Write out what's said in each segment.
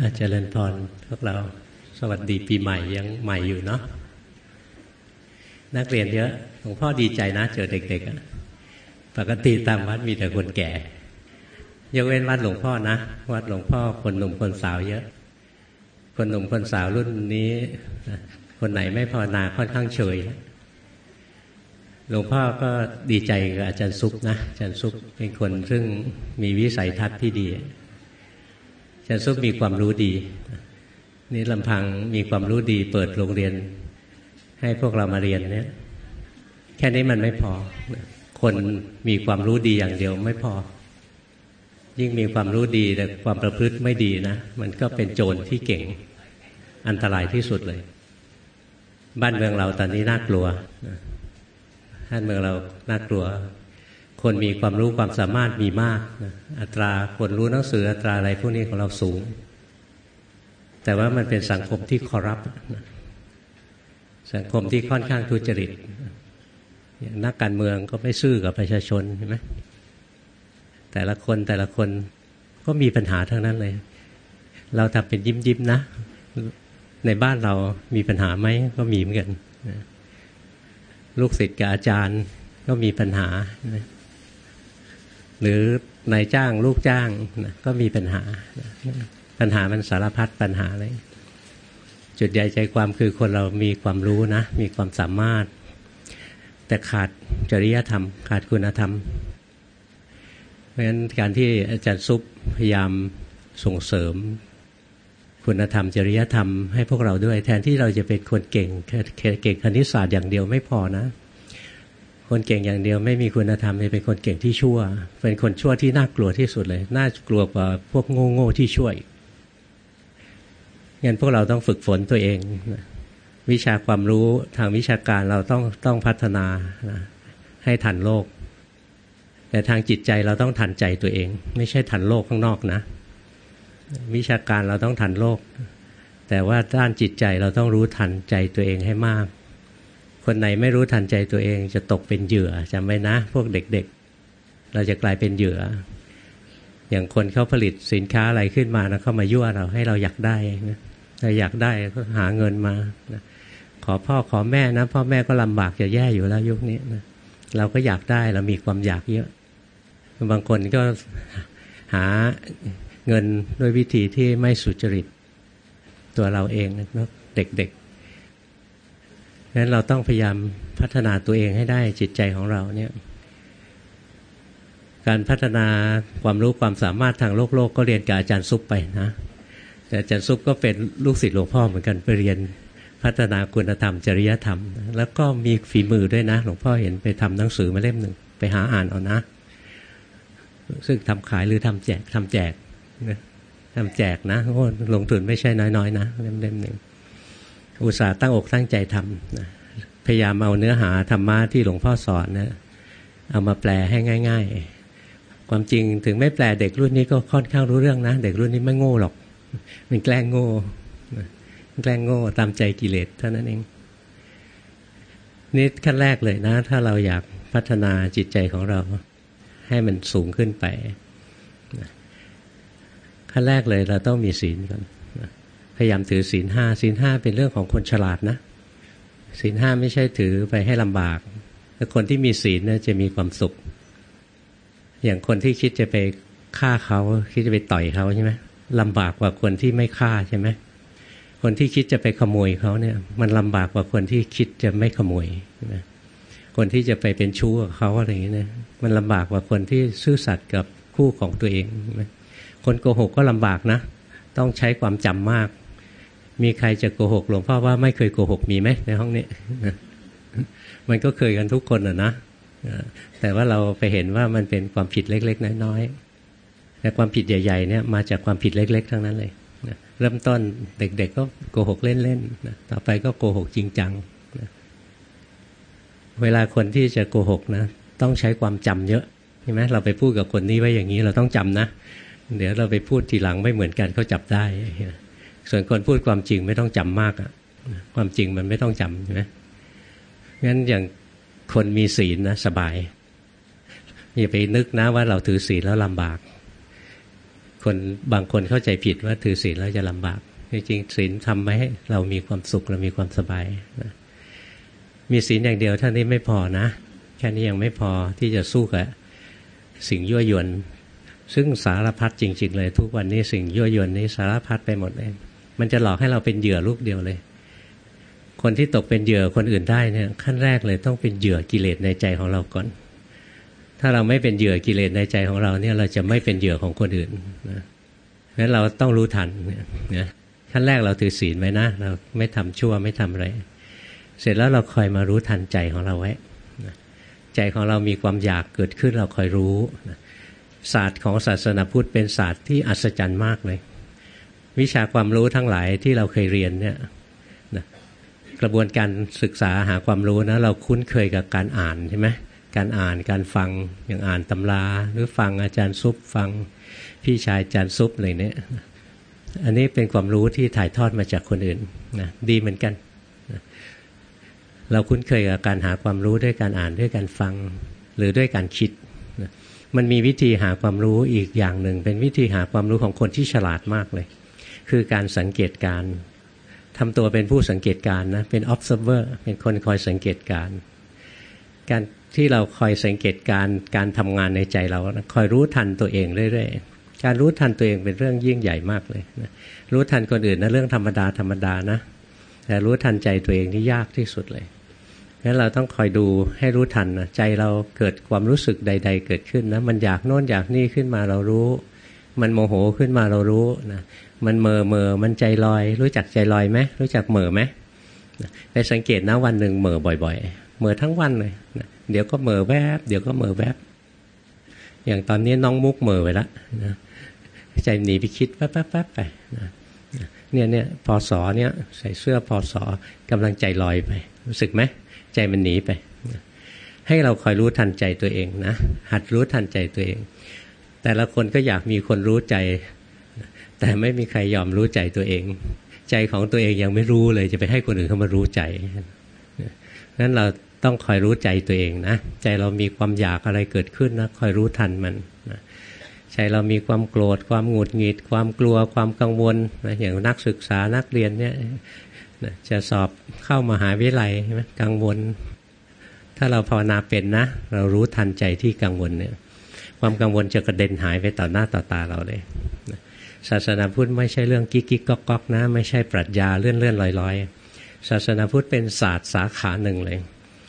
อาจารย์พรพวกเราสวัสดีปีใหม่ยังใหม่อยู่เนาะนักเรียนเยอะหลวงพ่อดีใจนะ เจอเด็กๆปกติตามวัดมีแต่คนแก่ยกเว้นวัดหลวงพ่อนะ วัดหลวงพ่อคนหนุ่มคนสาวเยอะ คนหนุ่มคนสาวรุ่นนี้ คนไหนไม่พอนาค่อนข้างเฉยหลวงพ่อก็ดีใจกับอาจารย์ซุปนะอาจารย์ซุปเป็นคนซึ่งมีวิสัยทัศน์ที่ดี จารย์ซุปมีความรู้ดี นี่ลำพังมีความรู้ดี เปิดโรงเรียน ให้พวกเรามาเรียนเนี่ยแค่นี้มันไม่พอ คนมีความรู้ดีอย่างเดียวไม่พอ ยิ่งมีความรู้ดีแต่ความประพฤติไม่ดีนะ มันก็เป็นโจรที่เก่ง อันตรายที่สุดเลย บ้านเมืองเราตอนนี้น่ากลัวบ้านเมืองเราน่ากลัว คนมีความรู้ความสามารถมีมากอัตราคนรู้หนังสืออัตราอะไรพวกนี้ของเราสูง แต่ว่ามันเป็นสังคมที่คอรัปสังคมที่ค่อนข้างทุจริตนักการเมืองก็ไม่ซื่อกับประชาชนใช่ไหมแต่ละคนแต่ละคนก็มีปัญหาทั้งนั้นเลย เราทำเป็นยิ้มยิ้มนะ ในบ้านเรามีปัญหาไหมก็มีเหมือนกันลูกศิษย์กับอาจารย์ก็มีปัญหา หรือนายจ้างลูกจ้างก็มีปัญหา ปัญหามันสารพัดปัญหาเลย จุดใหญ่ใจความคือคนเรามีความรู้นะ มีความสามารถ แต่ขาดจริยธรรม ขาดคุณธรรม เพราะฉะนั้นการที่อาจารย์ซุปพยายามส่งเสริม คุณธรรม จริยธรรมให้พวกเราด้วย แทนที่เราจะเป็นคนเก่งเก่งคณิตศาสตร์อย่างเดียวไม่พอนะ คนเก่งอย่างเดียวไม่มีคุณธรรมเป็นคนเก่งที่ชั่ว เป็นคนชั่วที่น่ากลัวที่สุดเลย น่ากลัวกว่าพวกโง่โง่ที่ช่วยงั้นพวกเราต้องฝึกฝนตัวเอง วิชาความรู้ทางวิชาการเราต้องต้องพัฒนาให้ทันโลก แต่ทางจิตใจเราต้องทันใจตัวเอง ไม่ใช่ทันโลกข้างนอกนะ วิชาการเราต้องทันโลก แต่ว่าด้านจิตใจเราต้องรู้ทันใจตัวเองให้มาก คนไหนไม่รู้ทันใจตัวเองจะตกเป็นเหยื่อจำไว้นะ พวกเด็กๆ เราจะกลายเป็นเหยื่อ อย่างคนเขาผลิตสินค้าอะไรขึ้นมานะเข้ามายั่วเราให้เราอยากได้นะเราอยากได้ก็หาเงินมานะขอพ่อขอแม่นะ พ่อแม่ก็ลำบากจะแย่อยู่แล้วยุคนี้นะเราก็อยากได้เรามีความอยากเยอะ บางคนก็หาเงินด้วยวิธีที่ไม่สุจริต ตัวเราเองนะเด็กๆ นั้นเราต้องพยายามพัฒนาตัวเองให้ได้จิตใจของเราเนี่ย การพัฒนาความรู้ความสามารถทางโลกโลกก็เรียนกับอาจารย์ซุปไปนะแต่อาจารย์ซุปก็เป็นลูกศิษย์หลวงพ่อเหมือนกันไปเรียนพัฒนาคุณธรรมจริยธรรม แล้วก็มีฝีมือด้วยนะ หลวงพ่อเห็นไปทำหนังสือมาเล่มหนึ่งไปหาอ่านเอานะ ซึ่งทำขายหรือทำแจกทำแจกทำแจกนะโอ้ลงทุนไม่ใช่น้อยๆนะเล่มหนึ่ง อุตส่าห์ตั้งอกตั้งใจทำนะพยายามเอาเนื้อหาธรรมะที่หลวงพ่อสอนนะเอามาแปลให้ง่าย ๆ ความจริงถึงไม่แปลเด็กรุ่นนี้ก็ค่อนข้างรู้เรื่องนะ เด็กรุ่นนี้ไม่โง่หรอก มันแกล้งโง่แกล้งโง่ตามใจกิเลสเท่านั้นเองนี่ขั้นแรกเลยนะ ถ้าเราอยากพัฒนาจิตใจของเรา ให้มันสูงขึ้นไปขั้นแรกเลยเราต้องมีศีลก่อน พยายามถือศีลห้าศีลห้าเป็นเรื่องของคนฉลาดนะศีลห้าไม่ใช่ถือไปให้ลำบากแต่คนที่มีศีลนี่ยจะมีความสุข อย่างคนที่คิดจะไปฆ่าเขาคิดจะไปต่อยเขาใช่ไหมลำบากกว่าคนที่ไม่ฆ่าใช่ไหมคนที่คิดจะไปขโมยเขาเนี่ย มันลำบากกว่าคนที่คิดจะไม่ขโมยใช่ไหมคนที่จะไปเป็นชู้กับเขาอะไรอย่างเงี้ยมันลำบากกว่าคนที่ซื่อสัตย์กับคู่ของตัวเองคนโกหกก็ลำบากนะ ต้องใช้ความจำมาก มีใครจะโกหกหลวงพ่อว่าไม่เคยโกหกมีไหมในห้องนี้ มันก็เคยกันทุกคนอะนะแต่ว่าเราไปเห็นว่ามันเป็นความผิดเล็ก ๆ น้อยๆแต่ความผิดใหญ่ๆเนี่ยมาจากความผิดเล็ก ๆ ทั้งนั้นเลยเริ่มต้นเด็ก ๆ ก็โกหกเล่นๆต่อไปก็โกหกจริงจังเวลาคนที่จะโกหกนะ ต้องใช้ความจำเยอะใช่ไหมเราไปพูดกับคนนี้ไว้อย่างนี้เราต้องจำนะ เดี๋ยวเราไปพูดทีหลังไม่เหมือนกันเขาจับได้ ส่วนคนพูดความจริงไม่ต้องจำมากอะความจริงมันไม่ต้องจำใช่ไหมงั้นอย่างคนมีศีลนะสบายอย่าไปนึกนะว่าเราถือศีลแล้วลำบาก คนบางคนเข้าใจผิดว่าถือศีลแล้วจะลำบากจริงๆศีลทำให้เรามีความสุขเรามีความสบายนะมีศีลอย่างเดียวท่านนี้ไม่พอนะ แค่นี้ยังไม่พอที่จะสู้กับสิ่งยั่วยวน ซึ่งสารพัดจริง ๆ เลย ทุกวันนี้สิ่งยั่วยวนนี้สารพัดไปหมดเลย มันจะหลอกให้เราเป็นเหยื่อลูกเดียวเลย คนที่ตกเป็นเหยื่อคนอื่นได้เนี่ยขั้นแรกเลยต้องเป็นเหยื่อกิเลสในใจของเราก่อน ถ้าเราไม่เป็นเหยื่อกิเลสในใจของเราเนี่ยเราจะไม่เป็นเหยื่อของคนอื่นนะเพราะฉะนั้นเราต้องรู้ทันเนี่ยขั้นแรกเราถือศีลไว้นะ เราไม่ทำชั่วไม่ทำอะไร เสร็จแล้วเราคอยมารู้ทันใจของเราไว้ใจของเรามีความอยากเกิดขึ้นเราคอยรู้ ศาสตร์ของศาสนาพุทธเป็นศาสตร์ที่อัศจรรย์มากเลย วิชาความรู้ทั้งหลายที่เราเคยเรียนเนี่ยนะกระบวนการศึกษาหาความรู้นะเราคุ้นเคยกับการอ่านใช่ไหมการอ่านการฟังอย่างอ่านตำรา หรือฟังอาจารย์ซุปฟังพี่ชายอาจารย์ซุปอะไรเนี่ยอันนี้เป็นความรู้ที่ถ่ายทอดมาจากคนอื่นนะดีเหมือนกันนะเราคุ้นเคยกับการหาความรู้ด้วยการอ่านด้วยการฟังหรือด้วยการคิดนะมันมีวิธีหาความรู้อีกอย่างหนึ่ง เป็นวิธีหาความรู้ของคนที่ฉลาดมากเลย คือการสังเกตการทำตัวเป็นผู้สังเกตการนะเป็น observer เป็นคนคอยสังเกตการ การที่เราคอยสังเกตการการทำงานในใจเราคอยรู้ทันตัวเองเรื่อยๆการรู้ทันตัวเองเป็นเรื่องยิ่งใหญ่มากเลยนะรู้ทันคนอื่นนะเรื่องธรรมดาธรรมดานะแต่รู้ทันใจตัวเองนี่ยากที่สุดเลยงั้นเราต้องคอยดูให้รู้ทันนะใจเราเกิดความรู้สึกใด ๆ เกิดขึ้นนะมันอยากโน้นอยากนี่ขึ้นมาเรารู้ มันโมโหขึ้นมาเรารู้นะ มันเมอเมอมันใจลอย รู้จักใจลอยไหมรู้จักเมอไหมไปสังเกตนะวันหนึ่งเมอบ่อย ๆ เมอทั้งวันเลยนะเดี๋ยวก็เมอแวบ เดี๋ยวก็เมอแวบ อย่างตอนนี้น้องมุกเมอไปแล้วนะใจหนีไปคิดแป๊บๆไปนะเนี่ยเนี่ยพอสอเนี่ยใส่เสื้อพอสอกำลังใจลอยไป รู้สึกไหมใจมันหนีไป ให้เราคอยรู้ทันใจตัวเองนะหัดรู้ทันใจตัวเอง แต่ละคนก็อยากมีคนรู้ใจ แต่ไม่มีใครยอมรู้ใจตัวเอง ใจของตัวเองยังไม่รู้เลยจะไปให้คนอื่นเข้ามารู้ใจนั้นเราต้องคอยรู้ใจตัวเองนะใจเรามีความอยากอะไรเกิดขึ้นนะคอยรู้ทันมันนะใจเรามีความโกรธ ความหงุดหงิด ความกลัวความกังวลนะอย่างนักศึกษานักเรียนเนี่ยจะสอบเข้ามาหาวิทยาลัยใช่ไหมกังวล ถ้าเราภาวนาเป็นนะ เรารู้ทันใจที่กังวลเนี่ยความกังวลจะกระเด็นหายไปต่อหน้าต่อตาเราเลย ศาสนาพุทธไม่ใช่เรื่องกิ๊กกิ๊กก๊อกก๊อกนะ ไม่ใช่ปรัชญาเลื่อนเลื่อนลอยลอยศาสนาพุทธเป็นศาสตร์สาขาหนึ่งเลย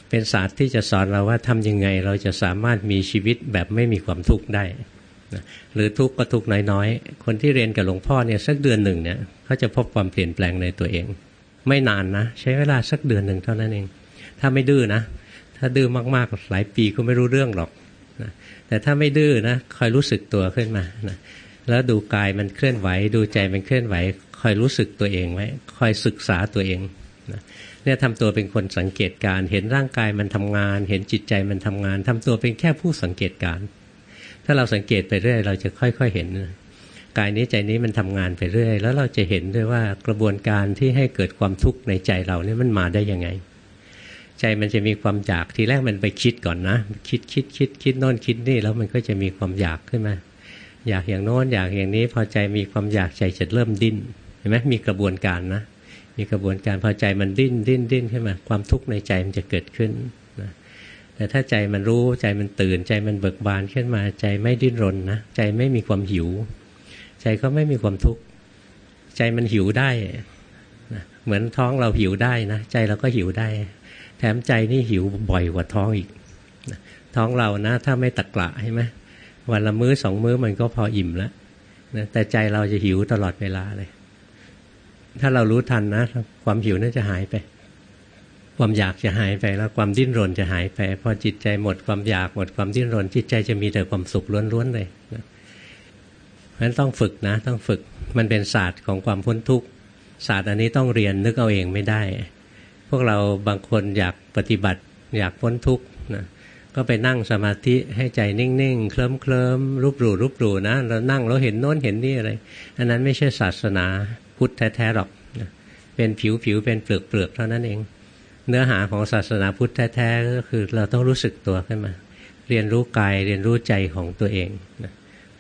เป็นศาสตร์ที่จะสอนเราว่าทำยังไงเราจะสามารถมีชีวิตแบบไม่มีความทุกข์ได้หรือทุกข์ก็ทุกข์น้อยๆ คนที่เรียนกับหลวงพ่อเนี่ยสักเดือนหนึ่งเนี่ยเขาจะพบความเปลี่ยนแปลงในตัวเอง ไม่นานนะ ใช้เวลาสักเดือนหนึ่งเท่านั้นเอง ถ้าไม่ดื้อนะ ถ้าดื้อมากๆหลายปีก็ไม่รู้เรื่องหรอกนะแต่ถ้าไม่ดื้อนะคอยรู้สึกตัวขึ้นมานะ แล้วดูกายมันเคลื่อนไหว ดูใจมันเคลื่อนไหว คอยรู้สึกตัวเองไว้คอยศึกษาตัวเองนะเนี่ยทำตัวเป็นคนสังเกตการ เห็นร่างกายมันทำงาน เห็นจิตใจมันทำงานทำตัวเป็นแค่ผู้สังเกตการ ถ้าเราสังเกตไปเรื่อย เราจะค่อย ๆเห็นกายนี้ใจนี้มันทำงานไปเรื่อย แล้วเราจะเห็นด้วยว่ากระบวนการที่ให้เกิดความทุกข์ในใจเราเนี่ยมันมาได้ยังไง ใจมันจะมีความอยากทีแรกมันไปคิดก่อนนะ คิดคิดคิดคิดโน่นคิดนี่แล้วมันก็จะมีความอยากขึ้นมา อยากอย่างโน้นอยากอย่างนี้พอใจมีความอยากใจจะเริ่มดิ้นเห็นไหมมีกระบวนการนะ มีกระบวนการพอใจมันดิ้นดิ้นดิ้นขึ้นมาความทุกข์ในใจมันจะเกิดขึ้นนะแต่ถ้าใจมันรู้ใจมันตื่นใจมันเบิกบานขึ้นมาใจไม่ดิ้นรนนะใจไม่มีความหิว ใจก็ไม่มีความทุกข์ใจมันหิวได้นะเหมือนท้องเราหิวได้นะใจเราก็หิวได้ แถมใจนี่หิวบ่อยกว่าท้องอีกนะท้องเรานะ ถ้าไม่ตะกละใช่ไหม วันละมื้อสองมื้อมันก็พออิ่มแล้วนะแต่ใจเราจะหิวตลอดเวลาเลย ถ้าเรารู้ทันนะ ความหิวนั่นจะหายไป ความอยากจะหายไปแล้วความดิ้นรนจะหายไป พอจิตใจหมดความอยากหมดความดิ้นรน จิตใจจะมีแต่ความสุขล้วนๆเลยนะเพราะฉะนั้นต้องฝึกนะ ต้องฝึกมันเป็นศาสตร์ของความพ้นทุกข์ศาสตร์อันนี้ต้องเรียนนึกเอาเองไม่ได้ พวกเราบางคนอยากปฏิบัติอยากพ้นทุกข์นะ ก็ไปนั่งสมาธิให้ใจนิ่งๆ เคลิ้มเคลิมรูปรูรูปรูนะเรานั่งเราเห็นโน้นเห็นนี่อะไร อันนั้นไม่ใช่ศาสนาพุทธแท้ๆหรอก เป็นผิวผิวเป็นเปลือกเปลือกเท่านั้นเอง เนื้อหาของศาสนาพุทธแท้ๆก็คือเราต้องรู้สึกตัวขึ้นมา เรียนรู้กายเรียนรู้ใจของตัวเอง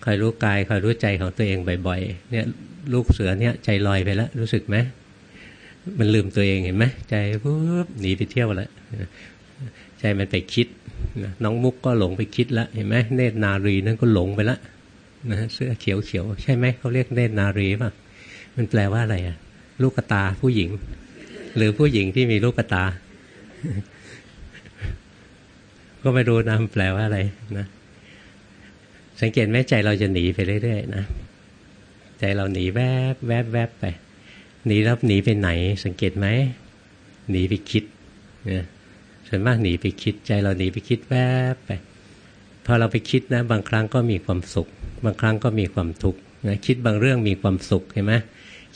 คอยรู้กายคอยรู้ใจของตัวเองบ่อยๆ เนี่ยลูกเสือเนี่ยใจลอยไปแล้วรู้สึกไหมมันลืมตัวเองเห็นไหมใจปุ๊บหนีไปเที่ยวแล้วใจมันไปคิด น้องมุกก็หลงไปคิดแล้วเห็นไหมเนตรนารีนั่นก็หลงไปแล้วนะเสื้อเขียวเขียวใช่ไหมเขาเรียกเนตรนารีป่ะมันแปลว่าอะไรอะลูกตาผู้หญิง หรือผู้หญิงที่มีลูกตา ก็ไม่รู้นะแปลว่าอะไรนะสังเกตไหมใจเราจะหนีไปเรื่อยๆนะใจเราหนีแวบแวบแวบไปหนีแล้วหนีไปไหน สังเกตไหมหนีไปคิดเนี่ย ส่วนมากหนีไปคิดใจเราหนีไปคิดแวบไปพอเราไปคิดนะ บางครั้งก็มีความสุข บางครั้งก็มีความทุกข์นะคิดบางเรื่องมีความสุขเห็นไหม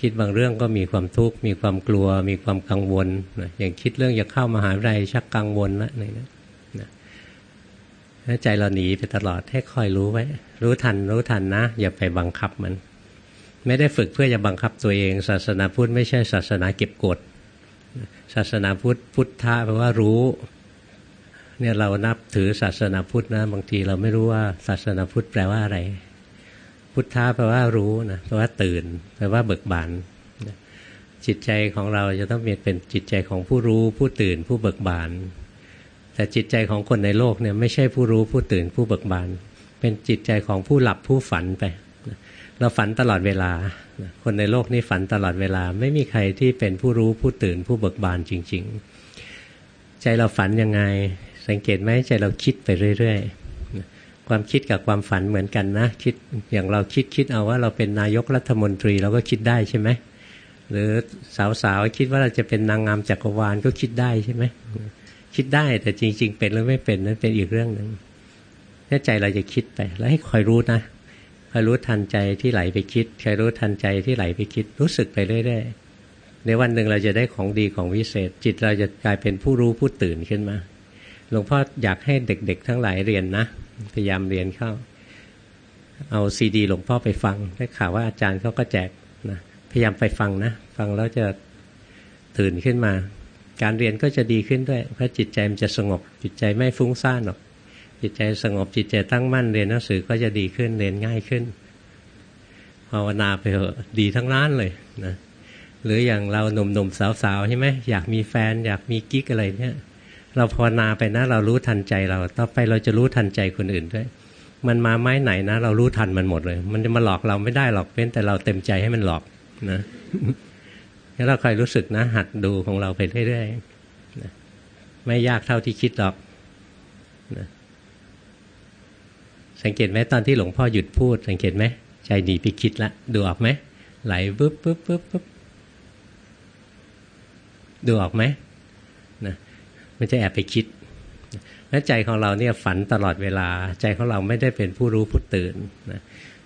คิดบางเรื่องก็มีความทุกข์มีความกลัว มีความกังวลนะอย่างคิดเรื่องจะเข้ามาหาวิทยาลัยชักกังวลล้วนี่นะใจเราหนีไปตลอดให้คอยรู้ไว้ รู้ทันรู้ทันนะ อย่าไปบังคับมัน ไม่ได้ฝึกเพื่อจะบังคับตัวเอง ศาสนาพุทธไม่ใช่ศาสนาเก็บกด ศาสนาพุทธพุทธะแปลว่ารู้เนี่ยเรานับถือศาสนาพุทธนะ บางทีเราไม่รู้ว่าศาสนาพุทธแปลว่าอะไร พุทธะแปลว่ารู้นะแปลว่าตื่น แปลว่าเบิกบานจิตใจของเราจะต้องเป็นจิตใจของผู้รู้ผู้ตื่นผู้เบิกบาน แต่จิตใจของคนในโลกเนี่ยไม่ใช่ผู้รู้ผู้ตื่นผู้เบิกบาน เป็นจิตใจของผู้หลับผู้ฝันไป เราฝันตลอดเวลา คนในโลกนี้ฝันตลอดเวลา ไม่มีใครที่เป็นผู้รู้ผู้ตื่นผู้เบิกบานจริง ๆ ใจเราฝันยังไง สังเกตไหมใจเราคิดไปเรื่อย ๆ ความคิดกับความฝันเหมือนกันนะ คิดอย่างเราคิดคิดเอาว่าเราเป็นนายกรัฐมนตรีเราก็คิดได้ใช่ไหมหรือสาวๆคิดว่าเราจะเป็นนางงามจักรวาลก็คิดได้ใช่ไหมคิดได้แต่จริง ๆ เป็นหรือไม่เป็นนั้นเป็นอีกเรื่องหนึ่งแน่ใจเราจะคิดไปแล้วให้คอยรู้นะ รู้ทันใจที่ไหลไปคิดคอยรู้ทันใจที่ไหลไปคิดรู้สึกไปเรื่อยๆในวันหนึ่งเราจะได้ของดีของวิเศษ จิตเราจะกลายเป็นผู้รู้ผู้ตื่นขึ้นมาหลวงพ่ออยากให้เด็ก ๆ ทั้งหลายเรียนนะ พยายามเรียนเข้า เอาซีดีหลวงพ่อไปฟังได้ข่าวว่าอาจารย์เขาก็แจกนะพยายามไปฟังนะ ฟังแล้วจะตื่นขึ้นมา การเรียนก็จะดีขึ้นด้วยเพราะจิตใจมันจะสงบ จิตใจไม่ฟุ้งซ่านหรอก จิตใจสงบจิตใจตั้งมั่นเรียนหนังสือก็จะดีขึ้นเรียนง่ายขึ้นภาวนาไปเถอะดีทั้งนั้นเลยนะหรืออย่างเราหนุ่มๆสาวๆใช่ไหมอยากมีแฟน อยากมีกิ๊กอะไรเนี่ยเราภาวนาไปนะเรารู้ทันใจเราต่อไปเราจะรู้ทันใจคนอื่นด้วย มันมาไม้ไหนนะ เรารู้ทันมันหมดเลย มันจะมาหลอกเราไม่ได้หรอกเว้นแต่เราเต็มใจให้มันหลอกนะงั้นเราคอยรู้สึกนะ หัดดูของเราไปเรื่อยๆนะไม่ยากเท่าที่คิดหรอกนะ สังเกตไหมตอนที่หลวงพ่อหยุดพูด สังเกตไหมใจหนีไปคิดละดูออกไหมไหลปุ๊บปุ๊บปุ๊บปุ๊บดูออกไหมนะมันจะแอบไปคิดแล้วใจของเราเนี่ยฝันตลอดเวลา ใจของเราไม่ได้เป็นผู้รู้ผู้ตื่นนะ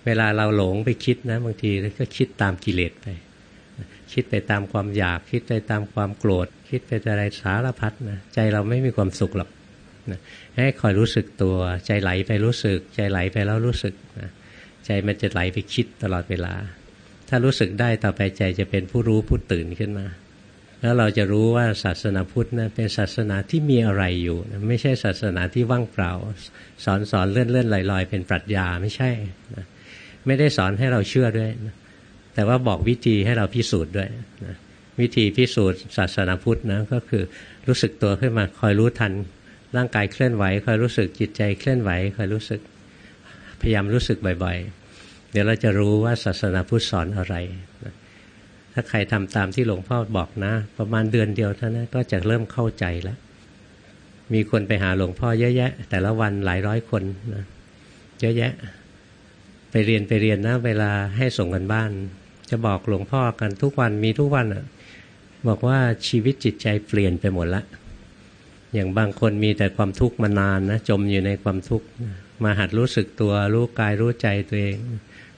เวลาเราหลงไปคิดนะบางทีก็คิดตามกิเลสไป คิดไปตามความอยาก คิดไปตามความโกรธ คิดไปอะไรสารพัดนะใจเราไม่มีความสุขหรอก นะให้คอยรู้สึกตัวใจไหลไปรู้สึก ใจไหลไปแล้วรู้สึกนะใจมันจะไหลไปคิดตลอดเวลา ถ้ารู้สึกได้ต่อไปใจจะเป็นผู้รู้ผู้ตื่นขึ้นมา แล้วเราจะรู้ว่าศาสนาพุทธนะเป็นศาสนาที่มีอะไรอยู่นะไม่ใช่ศาสนาที่ว่างเปล่า สอนสอนเลื่อนเลื่อนลอยลอยเป็นปรัชญาไม่ใช่นะไม่ได้สอนให้เราเชื่อด้วยนะแต่ว่าบอกวิธีให้เราพิสูจน์ด้วยนะวิธีพิสูจน์ศาสนาพุทธนะก็คือรู้สึกตัวขึ้นมาคอยรู้ทัน ร่างกายเคลื่อนไหวคอยรู้สึกจิตใจเคลื่อนไหวคอยรู้สึกพยายามรู้สึกบ่อยๆ เดี๋ยวเราจะรู้ว่าศาสนาพุทธสอนอะไร ถ้าใครทำตามที่หลวงพ่อบอกนะ ประมาณเดือนเดียวเท่านั้นก็จะเริ่มเข้าใจแล้ว มีคนไปหาหลวงพ่อเยอะแยะ แต่ละวันหลายร้อยคนนะเยอะแยะ ไปเรียนไปเรียนนะ เวลาให้ส่งกันบ้าน จะบอกหลวงพ่อกันทุกวันมีทุกวันอะบอกว่าชีวิตจิตใจเปลี่ยนไปหมดละ อย่างบางคนมีแต่ความทุกข์มานานนะจมอยู่ในความทุกข์มาหัดรู้สึกตัวรู้กายรู้ใจตัวเอง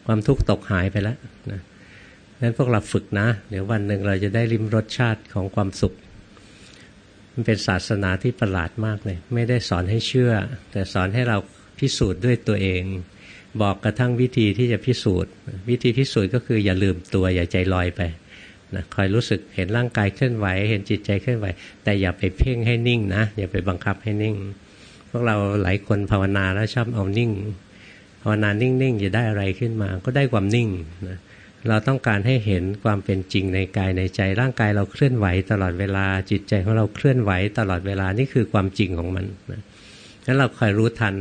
ความทุกข์ตกหายไปแล้วนะนั้นพวกเราฝึกนะ เดี๋ยววันหนึ่งเราจะได้ริมรสชาติของความสุข มันเป็นศาสนาที่ประหลาดมากเลย ไม่ได้สอนให้เชื่อ แต่สอนให้เราพิสูจน์ด้วยตัวเอง บอกกระทั่งวิธีที่จะพิสูจน์ วิธีพิสูจน์ก็คืออย่าลืมตัวอย่าใจลอยไป นะคอยรู้สึกเห็นร่างกายเคลื่อนไหว เห็นจิตใจเคลื่อนไหว แต่อย่าไปเพ่งให้นิ่งนะ อย่าไปบังคับให้นิ่ง พวกเราหลายคนภาวนาแล้วชอบเอานิ่ง ภาวนานิ่งๆจะได้อะไรขึ้นมา ก็ได้ความนิ่งนะเราต้องการให้เห็นความเป็นจริงในกายในใจ ร่างกายเราเคลื่อนไหวตลอดเวลาจิตใจของเราเคลื่อนไหวตลอดเวลานี่คือความจริงของมันนะงั้นเราคอยรู้ทัน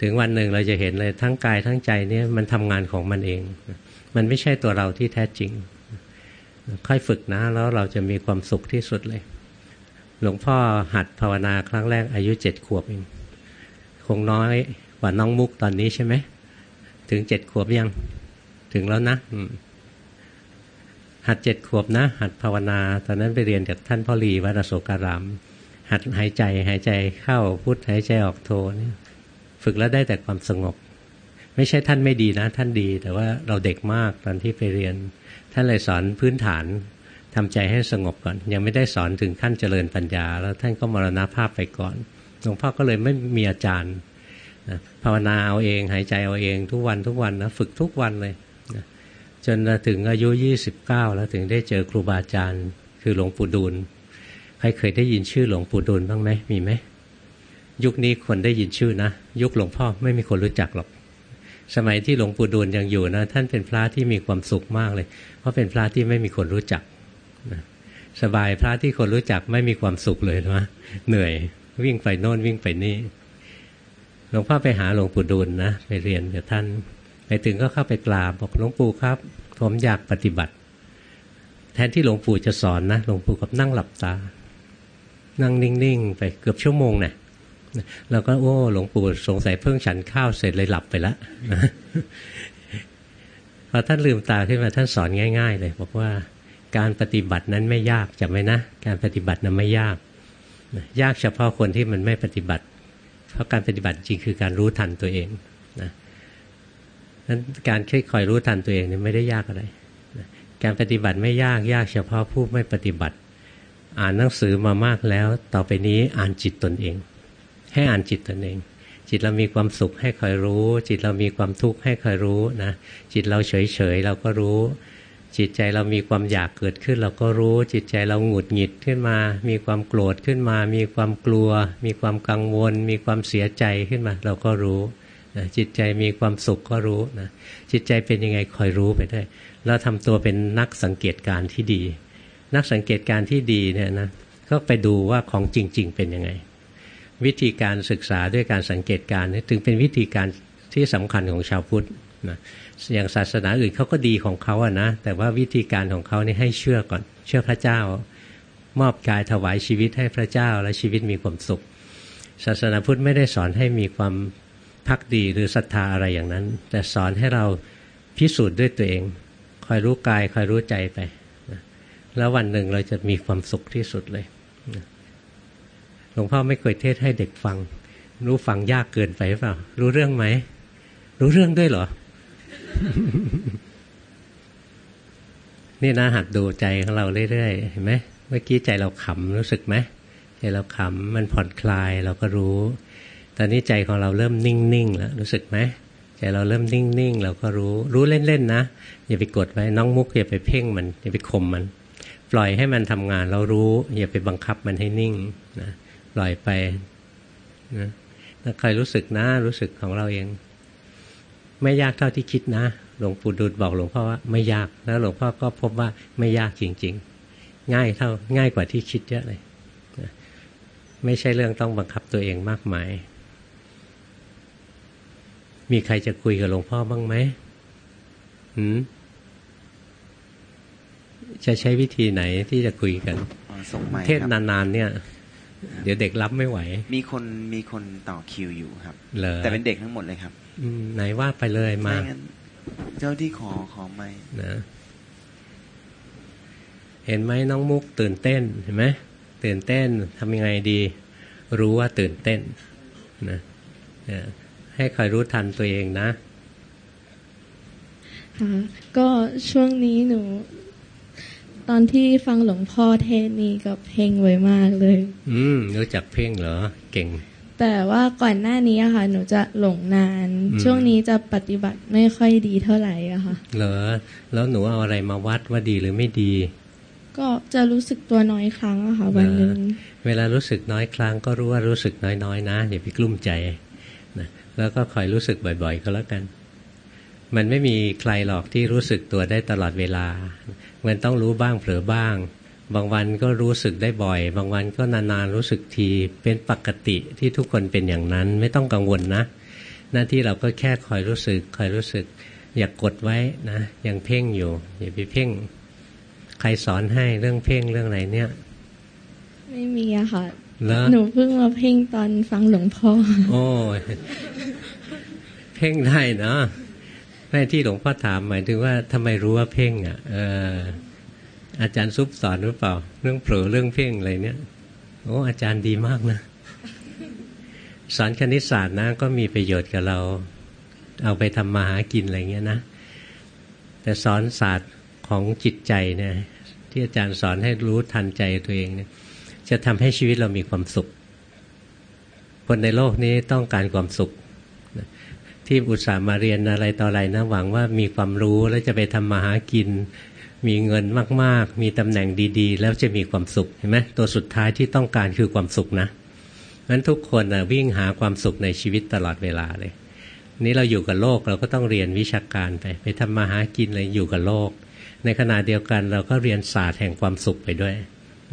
ถึงวันหนึ่งเราจะเห็นเลยทั้งกายทั้งใจเนี่ยมันทำงานของมันเอง มันไม่ใช่ตัวเราที่แท้จริง ค่อยฝึกนะ แล้วเราจะมีความสุขที่สุดเลย หลวงพ่อหัดภาวนาครั้งแรกอายุเจ็ดขวบเองคงน้อยกว่าน้องมุกตอนนี้ใช่ไหม ถึงเจ็ดขวบยัง ถึงแล้วนะหัดเจ็ดขวบนะ หัดภาวนา ตอนนั้นไปเรียนกับท่านพ่อรีวัดอโศการาม หัดหายใจหายใจเข้าพุทหายใจออกโทนี่ฝึกแล้วได้แต่ความสงบ ไม่ใช่ท่านไม่ดีนะ ท่านดี แต่ว่าเราเด็กมากตอนที่ไปเรียน ท่านเลยสอนพื้นฐานทำใจให้สงบก่อน ยังไม่ได้สอนถึงขั้นเจริญปัญญา แล้วท่านก็มรณภาพไปก่อนหลวงพ่อก็เลยไม่มีอาจารย์ภาวนาเอาเองหายใจเอาเองทุกวันทุกวันนะฝึกทุกวันเลยจนถึงอายุ 29 แล้วถึงได้เจอครูบาอาจารย์ คือหลวงปู่ดูลใครเคยได้ยินชื่อหลวงปู่ดูลบ้างไหมมีไหมยุคนี้คนได้ยินชื่อนะ ยุคหลวงพ่อไม่มีคนรู้จักหรอก สมัยที่หลวงปู่ดูลยังอยู่นะ ท่านเป็นพระที่มีความสุขมากเลย เพราะเป็นพระที่ไม่มีคนรู้จักนะสบายพระที่คนรู้จักไม่มีความสุขเลยนะเหนื่อยวิ่งไปโน่นวิ่งไปนี่หลวงพ่อไปหาหลวงปู่ดูลนะไปเรียนกับท่านไปถึงก็เข้าไปกราบบอกหลวงปู่ครับ ผมอยากปฏิบัติ แทนที่หลวงปู่จะสอนนะหลวงปู่กับนั่งหลับตา นั่งนิ่งๆไปเกือบชั่วโมงนะี่ย เราก็โอ้หลวงปู่สงสัยเพิ่งฉันข้าวเสร็จเลยหลับไปแล้วพอท่านลืมตาขึ้นมาท่านสอนง่าย ๆ เลย บอกว่าการปฏิบัตินั้นไม่ยากจำไว้นะ การปฏิบัตินั้นไม่ยาก ยากเฉพาะคนที่มันไม่ปฏิบัติ เพราะการปฏิบัติจริงคือการรู้ทันตัวเองนะนั้นการค่อยๆรู้ทันตัวเองนี่ไม่ได้ยากอะไรการปฏิบัติไม่ยากยากเฉพาะผู้ไม่ปฏิบัติ อ่านหนังสือมามากแล้ว ต่อไปนี้อ่านจิตตนเอง ให้อ่านจิตตนเอง จิตเรามีความสุขให้คอยรู้ จิตเรามีความทุกข์ให้คอยรู้นะ จิตเราเฉยๆเราก็รู้ จิตใจเรามีความอยากเกิดขึ้น เราก็รู้ จิตใจเราหงุดหงิดขึ้นมา มีความโกรธขึ้นมา มีความกลัว มีความกังวล มีความเสียใจขึ้นมา เราก็รู้นะจิตใจมีความสุขก็รู้นะจิตใจเป็นยังไงคอยรู้ไปได้แล้วทำตัวเป็นนักสังเกตการที่ดี นักสังเกตการที่ดีเนี่ยนะก็ไปดูว่าของจริง ๆ เป็นยังไง วิธีการศึกษาด้วยการสังเกตการถึงเป็นวิธีการที่สำคัญของชาวพุทธนะอย่างศาสนาอื่นเขาก็ดีของเขาอะนะแต่ว่าวิธีการของเขานี่ให้เชื่อก่อน เชื่อพระเจ้า มอบกายถวายชีวิตให้พระเจ้าและชีวิตมีความสุข ศาสนาพุทธไม่ได้สอนให้มีความพักดีหรือศรัทธาอะไรอย่างนั้น แต่สอนให้เราพิสูจน์ด้วยตัวเอง คอยรู้กายคอยรู้ใจไป แล้ววันหนึ่งเราจะมีความสุขที่สุดเลย หลวงพ่อไม่เคยเทศให้เด็กฟัง รู้ฟังยากเกินไปเปล่า รู้เรื่องไหม รู้เรื่องด้วยเหรอ นี่นะหัดดูใจของเราเรื่อยๆเห็นไหมเมื่อกี้ใจเราขำรู้สึกไหมใจเราขำมันผ่อนคลายเราก็รู้ ตอนนี้ใจของเราเริ่มนิ่งๆแล้วรู้สึกไหมใจเราเริ่มนิ่งๆเราก็รู้ รู้เล่นๆนะอย่าไปกดไว้น้องมุกอย่าไปเพ่งมันอย่าไปข่มมัน ปล่อยให้มันทำงานเรารู้ อย่าไปบังคับมันให้นิ่งนะ ปล่อยไปนะถ้าใครรู้สึกนะ รู้สึกของเราเอง ไม่ยากเท่าที่คิดนะ หลวงปู่ดูลบอกหลวงพ่อว่าไม่ยากแล้วหลวงพ่อก็พบว่าไม่ยากจริง ๆ ง่ายเท่าง่ายกว่าที่คิดเยอะเลยไม่ใช่เรื่องต้องบังคับตัวเองมากมาย มีใครจะคุยกับหลวงพ่อบ้างไหมหืมจะใช้วิธีไหนที่จะคุยกัน เทศนานๆเนี่ย เดี๋ยวเด็กรับไม่ไหว มีคนมีคนต่อคิวอยู่ครับแต่เป็นเด็กทั้งหมดเลยครับอืไหนว่าไปเลยมาเจ้าที่ขอขอไม่นะเห็นไหมน้องมุกตื่นเต้นเห็นไหมตื่นเต้นทำยังไงดี รู้ว่าตื่นเต้นนะให้คอยรู้ทันตัวเองนะค่ะก็ช่วงนี้หนู ตอนที่ฟังหลวงพ่อเทศนี้ก็เพ่งไว้มากเลย อืมรู้จักเพ่งเหรอ เก่ง แต่ว่าก่อนหน้านี้อะค่ะ หนูจะหลงนาน ช่วงนี้จะปฏิบัติไม่ค่อยดีเท่าไหร่อะค่ะ เหรอ แล้วหนูเอาอะไรมาวัดว่าดีหรือไม่ดี ก็จะรู้สึกตัวน้อยครั้งอะค่ะ วันนึง เวลารู้สึกน้อยครั้งก็รู้ว่ารู้สึกน้อยๆนะอย่าไปกลุ้มใจแล้วก็คอยรู้สึกบ่อย ๆ ก็แล้วกัน มันไม่มีใครหรอกที่รู้สึกตัวได้ตลอดเวลา มันต้องรู้บ้างเผลอบ้าง บางวันก็รู้สึกได้บ่อย บางวันก็นานๆรู้สึกทีเป็นปกติที่ทุกคนเป็นอย่างนั้นไม่ต้องกังวลนะ หน้าที่เราก็แค่คอยรู้สึกคอยรู้สึก อย่ากกดไว้นะยังเพ่งอยู่ อย่าไปเพ่ง ใครสอนให้เรื่องเพ่งเรื่องอะไรเนี่ย ไม่มีอะค่ะหนูเพิ่งมาเพ่งตอนฟังหลวงพ่อโอ้เพ่งได้นะ แม่ที่หลวงพ่อถามหมายถึงว่าทำไมรู้ว่าเพ่งอะเอออาจารย์ซุปสอนหรือเปล่า เรื่องเผลอเรื่องเพ่งอะไรเนี่ยโอ้อาจารย์ดีมากนะสอนคณิตศาสตร์นะก็มีประโยชน์กับเรา เอาไปทำมาหากินอะไรเงี้ยนะ แต่สอนศาสตร์ของจิตใจเนี่ยที่อาจารย์สอนให้รู้ทันใจตัวเองเนี่ย จะทำให้ชีวิตเรามีความสุข คนในโลกนี้ต้องการความสุข ที่อุตส่าห์มาเรียนอะไรต่ออะไรนะหวังว่ามีความรู้แล้วจะไปทำมาหากิน มีเงินมาก ๆ มีตำแหน่งดีๆ แล้วจะมีความสุขเห็นไหมตัวสุดท้ายที่ต้องการคือความสุขนะงั้นทุกคนนะวิ่งหาความสุขในชีวิตตลอดเวลาเลย นี้เราอยู่กับโลกเราก็ต้องเรียนวิชาการไป ไปทำมาหากินเลยอยู่กับโลก ในขณะเดียวกันเราก็เรียนศาสตร์แห่งความสุขไปด้วย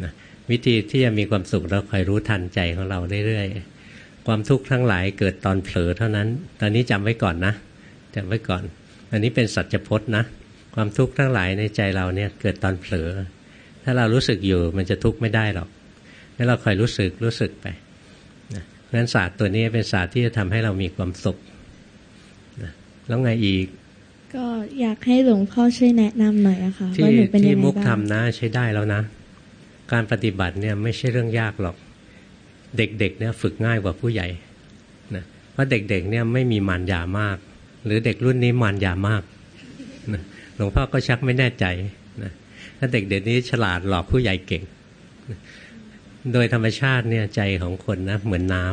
นะวิธีที่จะมีความสุขเราคอยรู้ทันใจของเราเรื่อยๆ ความทุกข์ทั้งหลายเกิดตอนเผลอเท่านั้น ตอนนี้จำไว้ก่อนนะจำไว้ก่อน อันนี้เป็นสัจพจน์นะ ความทุกข์ทั้งหลายในใจเราเนี่ยเกิดตอนเผลอ ถ้าเรารู้สึกอยู่มันจะทุกข์ไม่ได้หรอกให้เราคอยรู้สึกรู้สึกไปนะงั้นศาสตร์ตัวนี้เป็นศาสตร์ที่จะทำให้เรามีความสุขนะแล้วไงอีก ก็อยากให้หลวงพ่อช่วยแนะนำหน่อยอะค่ะว่าหนูเป็นยังไงบ้างที่มุกทำนะใช้ได้แล้วนะ การปฏิบัติเนี่ยไม่ใช่เรื่องยากหรอก เด็กๆเนี่ยฝึกง่ายกว่าผู้ใหญ่นะเพราะเด็กๆเนี่ยไม่มีมารยามาก หรือเด็กรุ่นนี้มารยามากนะหลวงพ่อก็ชักไม่แน่ใจนะถ้าเด็กเดี๋ยวนี้ฉลาดหลอกผู้ใหญ่เก่ง โดยธรรมชาติเนี่ยใจของคนนะเหมือนน้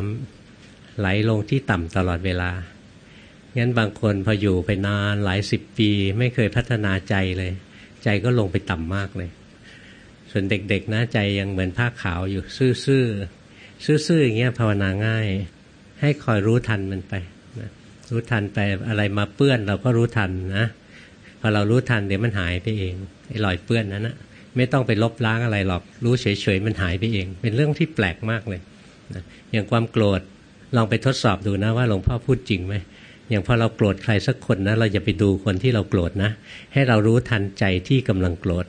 ำไหลลงที่ต่ำตลอดเวลางั้นบางคนพออยู่ไปนานหลายสิบปี ไม่เคยพัฒนาใจเลย ใจก็ลงไปต่ำมากเลย ส่วนเด็กๆนะใจยังเหมือนผ้าขาวอยู่ซื่อ ซื่อๆอย่างเงี้ยภาวนาง่าย ให้คอยรู้ทันมันไปนะรู้ทันไปอะไรมาเปื้อนเราก็รู้ทันนะพอเรารู้ทันเดี๋ยวมันหายไปเองไอ้รอยเปื้อนนั้นนะไม่ต้องไปลบล้างอะไรหรอก รู้เฉยๆมันหายไปเอง เป็นเรื่องที่แปลกมากเลยนะอย่างความโกรธลองไปทดสอบดูนะว่าหลวงพ่อพูดจริงไหมอย่างพอเราโกรธใครสักคนนะเราอย่าไปดูคนที่เราโกรธนะ ให้เรารู้ทันใจที่กำลังโกรธ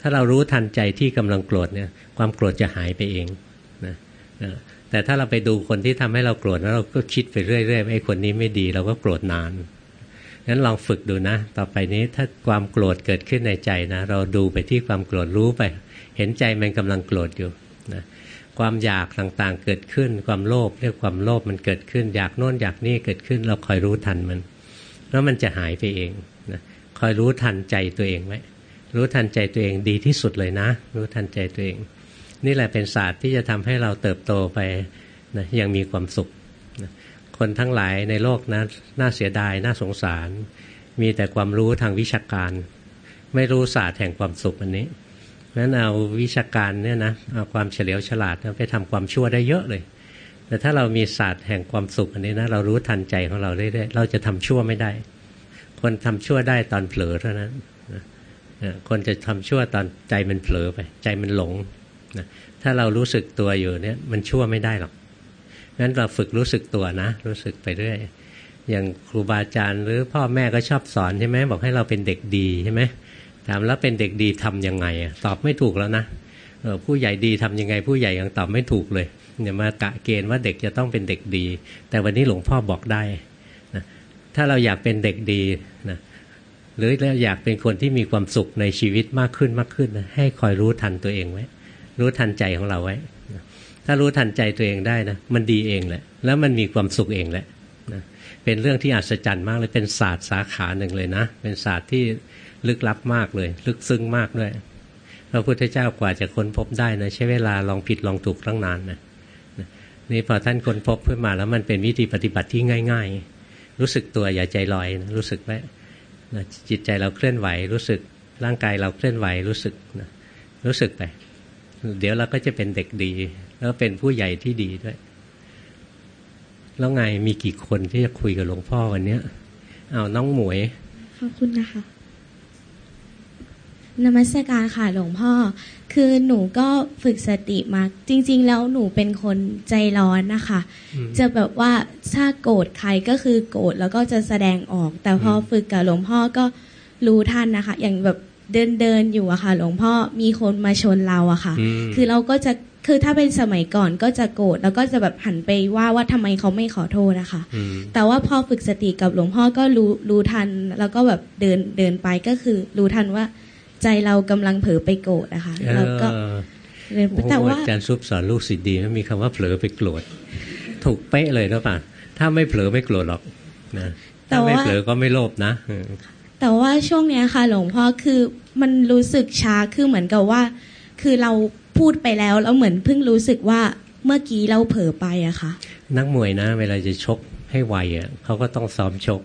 ถ้าเรารู้ทันใจที่กำลังโกรธเนี่ยความโกรธจะหายไปเอง แต่ถ้าเราไปดูคนที่ทำให้เราโกรธแล้วเราก็คิดไปเรื่อยๆไอ้คนนี้ไม่ดีเราก็โกรธนานงั้นลองฝึกดูนะ ต่อไปนี้ถ้าความโกรธเกิดขึ้นในใจนะ เราดูไปที่ความโกรธรู้ไป เห็นใจมันกำลังโกรธอยู่นะความอยากต่างๆเกิดขึ้น ความโลภเรียกความโลภมันเกิดขึ้น อยากโน่นอยากนี่เกิดขึ้น เราคอยรู้ทันมัน แล้วมันจะหายไปเองนะคอยรู้ทันใจตัวเองไว้รู้ทันใจตัวเองดีที่สุดเลยนะ รู้ทันใจตัวเอง นี่แหละเป็นศาสตร์ที่จะทำให้เราเติบโตไปนะยังมีความสุขนะคนทั้งหลายในโลกนะน่าเสียดายน่าสงสาร มีแต่ความรู้ทางวิชาการ ไม่รู้ศาสตร์แห่งความสุขอันนี้นั้นเอาวิชาการเนี่ยนะเอาความเฉลียวฉลาดไปทำความชั่วได้เยอะเลย แต่ถ้าเรามีศาสตร์แห่งความสุขอันนี้นะเรารู้ทันใจของเราเรื่อยๆเราจะทำชั่วไม่ได้ คนทำชั่วได้ตอนเผลอเท่านั้นคนจะทำชั่วตอนใจมันเผลอไป ใจมันหลง นะถ้าเรารู้สึกตัวอยู่เนี่ยมันชั่วไม่ได้หรอกงั้นเราฝึกรู้สึกตัวนะ รู้สึกไปเรื่อยอย่างครูบาอาจารย์หรือพ่อแม่ก็ชอบสอนใช่ไหมบอกให้เราเป็นเด็กดีใช่ไหมถามแล้วเป็นเด็กดีทํำยังไงตอบไม่ถูกแล้วนะผู้ใหญ่ดีทํำยังไง ผู้ใหญ่ยังตอบไม่ถูกเลยอย่ามากะเกณฑ์ว่าเด็กจะต้องเป็นเด็กดี แต่วันนี้หลวงพ่อบอกได้นะถ้าเราอยากเป็นเด็กดีนะหรือเราอยากเป็นคนที่มีความสุขในชีวิตมากขึ้นมากขึ้นนะให้คอยรู้ทันตัวเองไว้ รู้ทันใจของเราไว้ ถ้ารู้ทันใจตัวเองได้นะมันดีเองแหละ แล้วมันมีความสุขเองแหละนะเป็นเรื่องที่อัศจรรย์มากเลยเป็นศาสตร์สาขาหนึ่งเลยนะ เป็นศาสตร์ที่ลึกลับมากเลย ลึกซึ้งมากด้วยพระพุทธเจ้ากว่าจะค้นพบได้นะใช้เวลาลองผิดลองถูกตั้งนานนะนี่พอท่านค้นพบขึ้นมาแล้วมันเป็นวิธีปฏิบัติที่ง่าย ๆ รู้สึกตัวอย่าใจลอยนะรู้สึกไว้นะจิตใจเราเคลื่อนไหว รู้สึกร่างกายเราเคลื่อนไหวรู้สึกนะรู้สึกไป เดี๋ยวเราก็จะเป็นเด็กดี แล้วเป็นผู้ใหญ่ที่ดีด้วย แล้วไงมีกี่คนที่จะคุยกับหลวงพ่อวันเนี้ยเอาน้องหมวย ขอบคุณนะคะนมัสการค่ะหลวงพ่อ คือหนูก็ฝึกสติมา จริง ๆ แล้วหนูเป็นคนใจร้อนนะคะ จะแบบว่าถ้าโกรธใครก็คือโกรธแล้วก็จะแสดงออก แต่พอฝึกกับหลวงพ่อก็รู้ทันนะคะ อย่างแบบ เดินเดินอยู่อะค่ะ หลวงพ่อมีคนมาชนเราอะค่ะ คือเราก็จะคือถ้าเป็นสมัยก่อนก็จะโกรธแล้วก็จะแบบหันไปว่าว่าทำไมเขาไม่ขอโทษนะคะแต่ว่าพอฝึกสติกับหลวงพ่อก็รู้รู้ทัน แล้วก็แบบเดินเดินไปก็คือรู้ทันว่า ใจเรากำลังเผลอไปโกรธนะคะแล้วก็แต่ว่าอาจารย์ซุปสอนลูกศิษย์ดีมีคำว่าเผลอไปโกรธถูกเป๊ะเลยนะป่ะถ้าไม่เผลอไม่โกรธหรอกนะถ้าไม่เผลอก็ไม่โลภนะ แต่ว่าช่วงนี้ค่ะ หลวงพ่อคือมันรู้สึกช้าคือเหมือนกับว่า คือเราพูดไปแล้วแล้วเหมือนเพิ่งรู้สึกว่าเมื่อกี้เราเผลอไปอะค่ะ นักมวยนะ เวลาจะชกให้ไวอะเขาก็ต้องซ้อมชก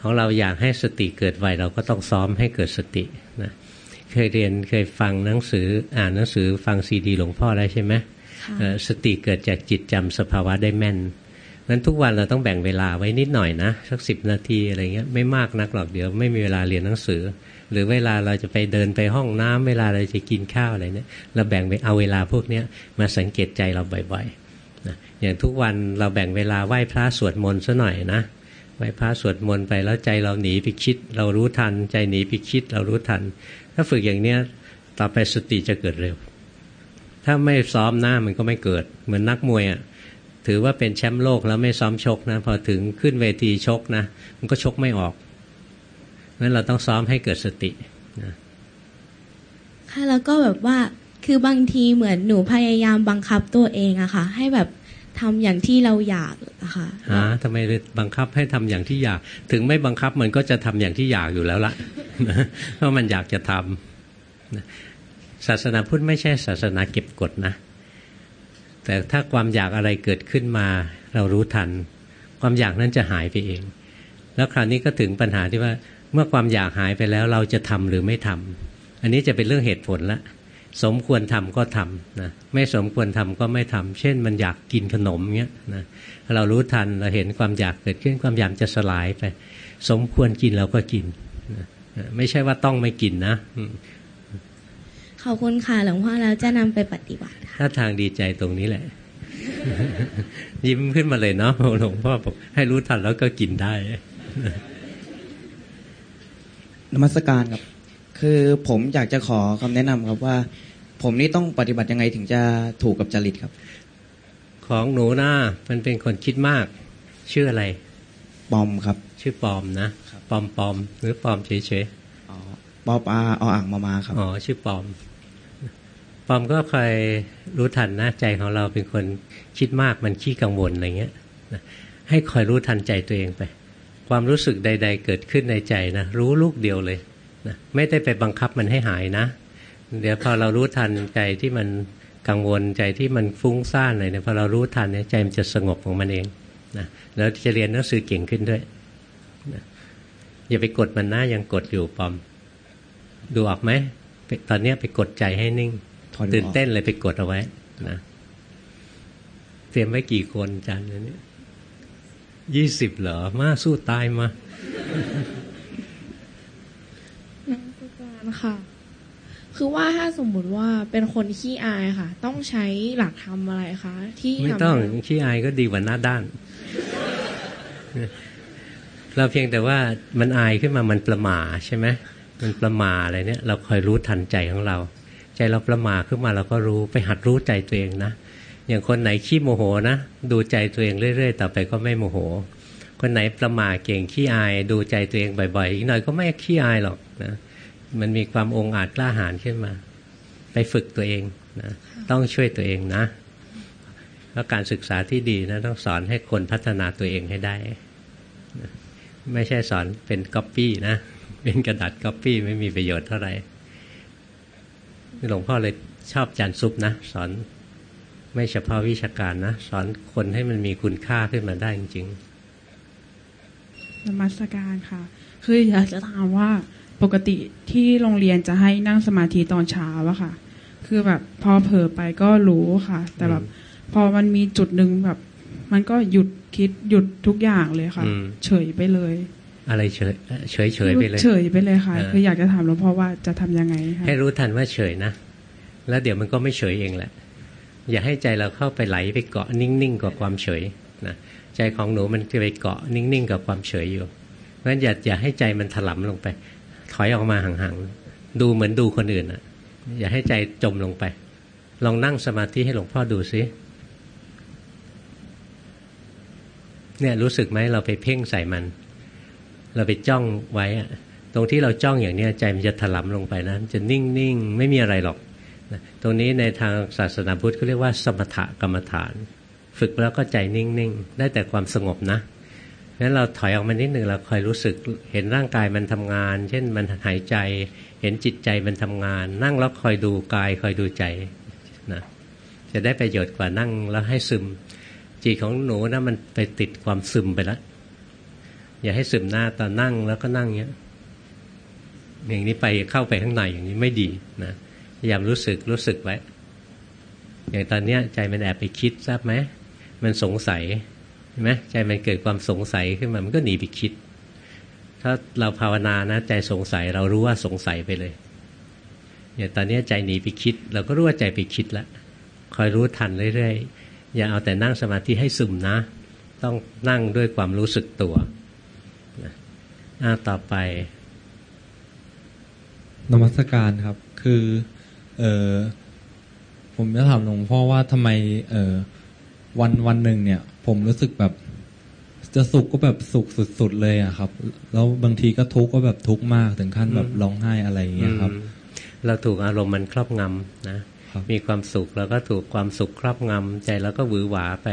ของเราอยากให้สติเกิดไวเราก็ต้องซ้อมให้เกิดสตินะเคยเรียนเคยฟังหนังสืออ่านหนังสือฟังซีดีหลวงพ่อได้ใช่ไหมสติเกิดจากจิตจำสภาวะได้แม่น นั้นทุกวันเราต้องแบ่งเวลาไว้นิดหน่อยนะสักสิบนาทีอะไรเงี้ยไม่มากนักหรอกเดี๋ยวไม่มีเวลาเรียนหนังสือ หรือเวลาเราจะไปเดินไปห้องน้ำเวลาเราจะกินข้าวอะไรเนี่ยเราแบ่งไปเอาเวลาพวกเนี้ยมาสังเกตใจเราบ่อยๆนะอย่างทุกวันเราแบ่งเวลาไหว้พระสวดมนต์ซะหน่อยนะไหว้พระสวดมนต์ไปแล้วใจเราหนีไปคิด เรารู้ทัน ใจหนีไปคิดเรารู้ทัน ถ้าฝึกอย่างเนี้ยต่อไปสติจะเกิดเร็ว ถ้าไม่ซ้อมหน้ามันก็ไม่เกิด เหมือนนักมวยอะ่ะ ถือว่าเป็นแชมป์โลกแล้วไม่ซ้อมชกนะ พอถึงขึ้นเวทีชกนะ มันก็ชกไม่ออกนั้นเราต้องซ้อมให้เกิดสตินะค่ะแล้วก็แบบว่าคือบางทีเหมือนหนูพยายามบังคับตัวเองอะค่ะ ให้แบบทำอย่างที่เราอยากอะค่ะฮะทำไมบังคับให้ทำอย่างที่อยาก ถึงไม่บังคับมันก็จะทำอย่างที่อยากอยู่แล้วละเพราะมันอยากจะทำศาสนาพุทธไม่ใช่ศาสนาเก็บกดนะ แต่ถ้าความอยากอะไรเกิดขึ้นมา เรารู้ทัน ความอยากนั้นจะหายไปเอง แล้วคราวนี้ก็ถึงปัญหาที่ว่าเมื่อความอยากหายไปแล้วเราจะทำหรือไม่ทำอันนี้จะเป็นเรื่องเหตุผลละสมควรทำก็ทำนะไม่สมควรทำก็ไม่ทำเช่นมันอยากกินขนมเงี้ยนะเรารู้ทันเราเห็นความอยากเกิดขึ้นความอยากจะสลายไป สมควรกินเราก็กินนะไม่ใช่ว่าต้องไม่กินนะ ขอบคุณค่ะหลวงพ่อแล้วจะนำไปปฏิบัติถ้าทางดีใจตรงนี้แหละ ยิ้มขึ้นมาเลยเนาะหลวงพ่อบอกให้รู้ทันแล้วก็กินได้นมัสการครับ คือผมอยากจะขอคำแนะนำครับว่า ผมนี่ต้องปฏิบัติยังไงถึงจะถูกกับจริตครับ ของหนูนะมันเป็นคนคิดมาก ชื่ออะไร ปอมครับ ชื่อปอมนะปอมปอมหรือปอมเฉยๆอ๋อปอปลาออ่างมามาครับ อ๋อ ชื่อปอม ปอมก็คอยรู้ทันนะใจของเราเป็นคนคิดมากมันขี้กังวลอะไรเงี้ยให้คอยรู้ทันใจตัวเองไป ความรู้สึกใด ๆ เกิดขึ้นในใจนะรู้ลูกเดียวเลยนะไม่ได้ไปบังคับมันให้หายนะ เดี๋ยวพอเรารู้ทันใจที่มันกังวลใจที่มันฟุ้งซ่านอะไรเนี่ยพอเรารู้ทันเนี่ยใจมันจะสงบของมันเองนะแล้วจะเรียนหนังสือเก่งขึ้นด้วยนะอย่าไปกดมันนะยังกดอยู่ปอม ดูออกไหมตอนนี้ไปกดใจให้นิ่ง ตื่นเต้นเลยไปกดเอาไว้นะเตรียมไว้กี่คนจันนี้ยี่สิบเหรอ มาสู้ตายมาการค่ะ คือว่าถ้าสมมุติว่าเป็นคนขี้อายค่ะ ต้องใช้หลักธรรมอะไรคะที่ไม่ต้องขี้อายก็ดีกว่าหน้าด้าน เราเพียงแต่ว่ามันอายขึ้นมามันประมาใช่ไหมมันประมาอะไรเนี่ย เราคอยรู้ทันใจของเรา ใจเราประมาขึ้นมาเราก็รู้ไปหัดรู้ใจตัวเองนะอย่างคนไหนขี้โมโหนะ ดูใจตัวเองเรื่อย ๆ ต่อไปก็ไม่โมโห คนไหนประมาเก่งขี้อาย ดูใจตัวเองบ่อยๆอีกหน่อยก็ไม่ขี้อายหรอกนะมันมีความองอาจกล้าหาญขึ้นมา ไปฝึกตัวเองนะต้องช่วยตัวเองนะแล้วการศึกษาที่ดีนะต้องสอนให้คนพัฒนาตัวเองให้ได้ ไม่ใช่สอนเป็นก๊อปปี้นะ เป็นกระดาษก๊อปปี้ไม่มีประโยชน์เท่าไหร่ หลวงพ่อเลยชอบจานซุปนะ สอนไม่เฉพาะวิชาการนะ สอนคนให้มันมีคุณค่าขึ้นมาได้จริงๆนมัสการค่ะ คืออยากจะถามว่าปกติที่โรงเรียนจะให้นั่งสมาธิตอนเช้าอะค่ะ คือแบบพอเผลอไปก็รู้ค่ะ แต่แบบพอมันมีจุดหนึ่งแบบ มันก็หยุดคิดหยุดทุกอย่างเลยค่ะ เฉยไปเลย อะไรเฉยเฉยเฉยไปเลยเฉยไปเลยค่ะ คืออยากจะถามหลวงพ่อว่าจะทำยังไงให้รู้ทันว่าเฉยนะแล้วเดี๋ยวมันก็ไม่เฉยเองแหละ อย่าให้ใจเราเข้าไปไหลไปเกาะนิ่งๆกับความเฉยนะใจของหนูมันจะไปเกาะนิ่งๆกับความเฉยอยู่เพราะฉะนั้นอย่าอย่าให้ใจมันถลำลงไป ถอยออกมาห่างๆดูเหมือนดูคนอื่นอะ อย่าให้ใจจมลงไป ลองนั่งสมาธิให้หลวงพ่อดูซิเนี่ยรู้สึกไหมเราไปเพ่งใส่มัน เราไปจ้องไว้อะตรงที่เราจ้องอย่างนี้ใจมันจะถลำลงไปนะจะนิ่งๆ ไม่มีอะไรหรอกตรงนี้ในทางศาสนาพุทธเขาเรียกว่าสมถกรรมฐาน ฝึกแล้วก็ใจนิ่งๆ ได้แต่ความสงบนะงั้นเราถอยออกมานิดหนึ่งเราคอยรู้สึกเห็นร่างกายมันทำงาน เช่นมันหายใจ เห็นจิตใจมันทำงาน นั่งแล้วคอยดูกายคอยดูใจนะจะได้ประโยชน์กว่านั่งแล้วให้ซึม จิตของหนูนะมันไปติดความซึมไปแล้ว อย่าให้ซึมหน้าตอนนั่งแล้วก็นั่งเงี้ยอย่างนี้ไปเข้าไปข้างในอย่างนี้ไม่ดีนะพยายามรู้สึกรู้สึกไว้ อย่างตอนเนี้ยใจมันแอบไปคิดทราบไหมมันสงสัยเห็นไหมใจมันเกิดความสงสัยขึ้นมามันก็หนีไปคิด ถ้าเราภาวนานะ ใจสงสัยเรารู้ว่าสงสัยไปเลยอย่างตอนนี้ใจหนีไปคิด เราก็รู้ว่าใจไปคิดแล้วคอยรู้ทันเรื่อยๆอย่าเอาแต่นั่งสมาธิให้ซึมนะ ต้องนั่งด้วยความรู้สึกตัว นะต่อไป นมัสการครับ คือ เออผมจะถามหลวงพ่อว่าทำไม เออวันวันหนึ่งเนี่ย ผมรู้สึกแบบ จะสุขก็แบบสุขสุด ๆ เลยอะครับ แล้วบางทีก็ทุกข์ก็แบบทุกข์มากถึงขั้นแบบร้องไห้อะไรอย่างเงี้ยครับ เราถูกอารมณ์มันครอบงำนะมีความสุขเราก็ถูกความสุขครอบงำใจเราก็หวือหวาไป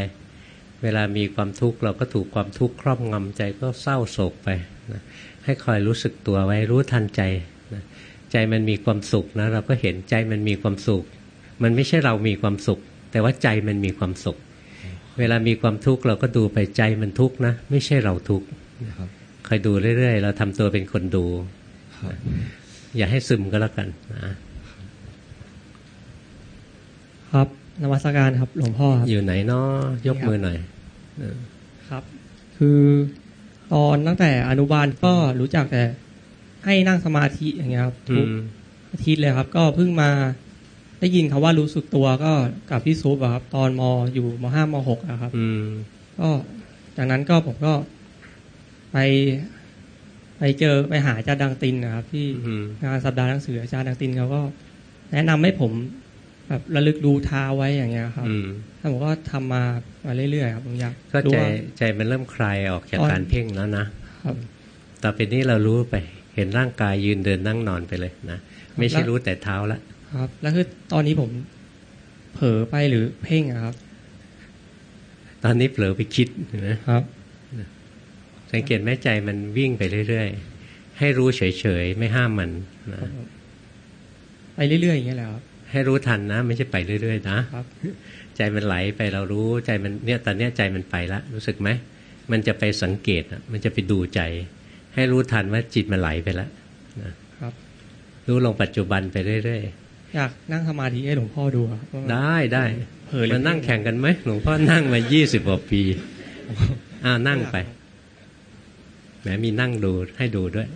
เวลามีความทุกข์เราก็ถูกความทุกข์ครอบงำใจก็เศร้าโศกไป นะให้คอยรู้สึกตัวไว้รู้ทันใจนะใจมันมีความสุขนะเราก็เห็นใจมันมีความสุข มันไม่ใช่เรามีความสุข แต่ว่าใจมันมีความสุข เวลามีความทุกข์เราก็ดูไปใจมันทุกข์นะ ไม่ใช่เราทุกข์คอยดูเรื่อยๆ เราทำตัวเป็นคนดู อย่าให้ซึมก็แล้วกันนะครับนวัตการครับ หลวงพ่ออยู่ไหนเนาะยกมือหน่อยครับ คือ ตอนตั้งแต่อนุบาลก็รู้จักแต่ ให้นั่งสมาธิอย่างเงี้ยครับทุกอาทิตย์เลยครับ ก็เพิ่งมาได้ยินคาว่ารู้สึกตัวก็กับพี่ซุปครับ ตอนมอยู่มห้ามหกครับก็จากนั้นก็ผมก็ไปไปเจอไปหาอาจารย์ดังตินนะครับ ที่งานสัปดาห์หนังสืออาจารย์ดังตินเขาก็ แนะนำให้ผมแบบระลึกดูเท้าไว้อย่างเงี้ยครับถ้าผมก็ทำมา มาเรื่อยๆครับผมอยากก็ใจใจมันเริ่มคลายออกจากการเพ่งแล้วนะครับต่อไปนี้เรารู้ไป เห็นร่างกายยืนเดินนั่งนอนไปเลยนะไม่ใช่รู้แต่เท้าละครับ แล้วคือตอนนี้ผมเผลอไปหรือเพ่งครับ ตอนนี้เผลอไปคิดนะครับ สังเกตแม่ใจมันวิ่งไปเรื่อยๆ ให้รู้เฉยๆ ไม่ห้ามมันนะไปเรื่อยๆอย่างเงี้ยแหละครับให้รู้ทันนะ ไม่ใช่ไปเรื่อยๆ นะ ใจมันไหลไปเรารู้ใจมันเนี่ยตอนนี้ใจมันไปแล้วรู้สึกไหมมันจะไปสังเกตมันจะไปดูใจ ให้รู้ทันว่าจิตมันไหลไปแล้วนะครับ รู้ลงปัจจุบันไปเรื่อยๆอยากนั่งสมาธิให้หลวงพ่อดูได้ได้มันนั่งแข่งกันไหมหลวงพ่อนั่งมายี่สิบกว่าปีอ้านั่งไปแหมมีนั่งดูให้ดูด้วย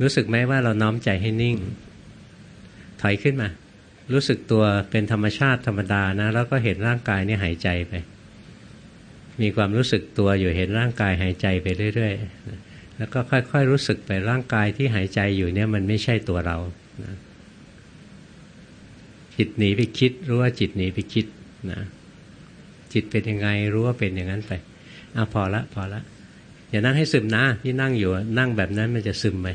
รู้สึกไหมว่าเราน้อมใจให้นิ่ง ถอยขึ้นมา รู้สึกตัวเป็นธรรมชาติธรรมดานะ แล้วก็เห็นร่างกายนี่หายใจไป มีความรู้สึกตัวอยู่เห็นร่างกายหายใจไปเรื่อยๆ แล้วก็ค่อยๆรู้สึกไปร่างกายที่หายใจอยู่เนี่ยมันไม่ใช่ตัวเรานะจิตหนีไปคิดรู้ว่าจิตหนีไปคิดนะจิตเป็นยังไงรู้ว่าเป็นอย่างนั้นไปอะพอละพอละอย่านั่งให้ซึมนะที่นั่งอยู่นั่งแบบนั้นมันจะซึมไป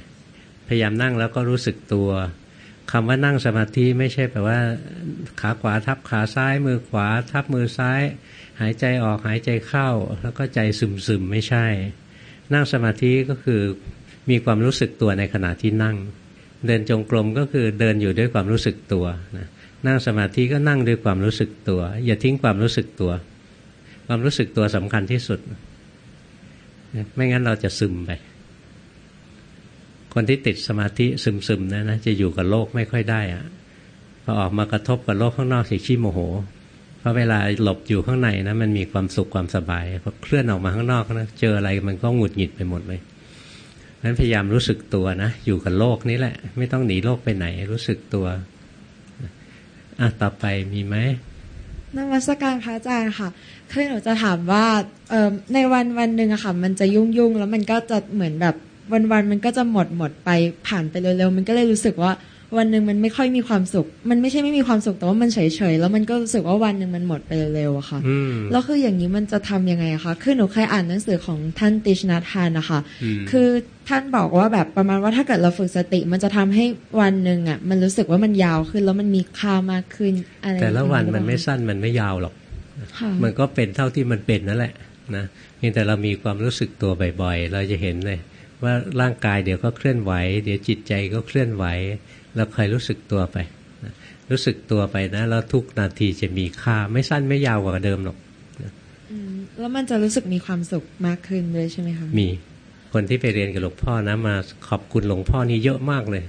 พยายามนั่งแล้วก็รู้สึกตัว คำว่านั่งสมาธิไม่ใช่แปลว่า ขาขวาทับขาซ้าย มือขวา ทับมือซ้าย หายใจออกหายใจเข้า แล้วก็ใจซึมซึมไม่ใช่ นั่งสมาธิก็คือมีความรู้สึกตัวในขณะที่นั่ง เดินจงกรมก็คือเดินอยู่ด้วยความรู้สึกตัวนะนั่งสมาธิก็นั่งด้วยความรู้สึกตัว อย่าทิ้งความรู้สึกตัว ความรู้สึกตัวสำคัญที่สุด ไม่งั้นเราจะซึมไป คนที่ติดสมาธิซึมๆนะนะจะอยู่กับโลกไม่ค่อยได้อะพอออกมากระทบกับโลกข้างนอกสิขี้โมโหเพราะเวลาหลบอยู่ข้างในนะมันมีความสุขความสบายพอเคลื่อนออกมาข้างนอกนะเจออะไรมันก็หงุดหงิดไปหมดเลยนั้นพยายามรู้สึกตัวนะอยู่กับโลกนี้แหละ ไม่ต้องหนีโลกไปไหน รู้สึกตัวอะต่อไปมีไหมนมัสการพระอาจารย์ค่ะคือหนูจะถามว่าในวันวันหนึ่งอะค่ะ มันจะยุ่งยุ่งแล้วมันก็จะเหมือนแบบ วันวันมันก็จะหมดหมดไปผ่านไปเร็วๆมันก็เลยรู้สึกว่าวันหนึ่งมันไม่ค่อยมีความสุข มันไม่ใช่ไม่มีความสุขแต่ว่ามันเฉยๆแล้วมันก็รู้สึกว่าวันหนึ่งมันหมดไปเร็วๆอะค่ะแล้วคืออย่างนี้มันจะทํำยังไงคะคือหนูเคยอ่านหนังสือของท่านติชนาทานนะคะ คือท่านบอกว่าแบบประมาณว่าถ้าเกิดเราฝึกสติ มันจะทำให้วันหนึ่งอะมันรู้สึกว่ามันยาวขึ้นแล้วมันมีค่ามากขึ้นอะไรแต่ละวันมันไม่สั้นมันไม่ยาวหรอกมันก็เป็นเท่าที่มันเป็นนั่นแหละนะเพียงแต่เรามีความรู้สึกตัวบ่อยๆ เราจะเห็นเลย ว่าร่างกายเดี๋ยวก็เคลื่อนไหว เดี๋ยวจิตใจก็เคลื่อนไหว เราคอยรู้สึกตัวไป รู้สึกตัวไปนะ แล้วทุกนาทีจะมีค่า ไม่สั้นไม่ยาวกว่าเดิมหรอกแล้วมันจะรู้สึกมีความสุขมากขึ้นเลยใช่ไหมคะมีคนที่ไปเรียนกับหลวงพ่อนะมาขอบคุณหลวงพ่อนี่เยอะมากเลย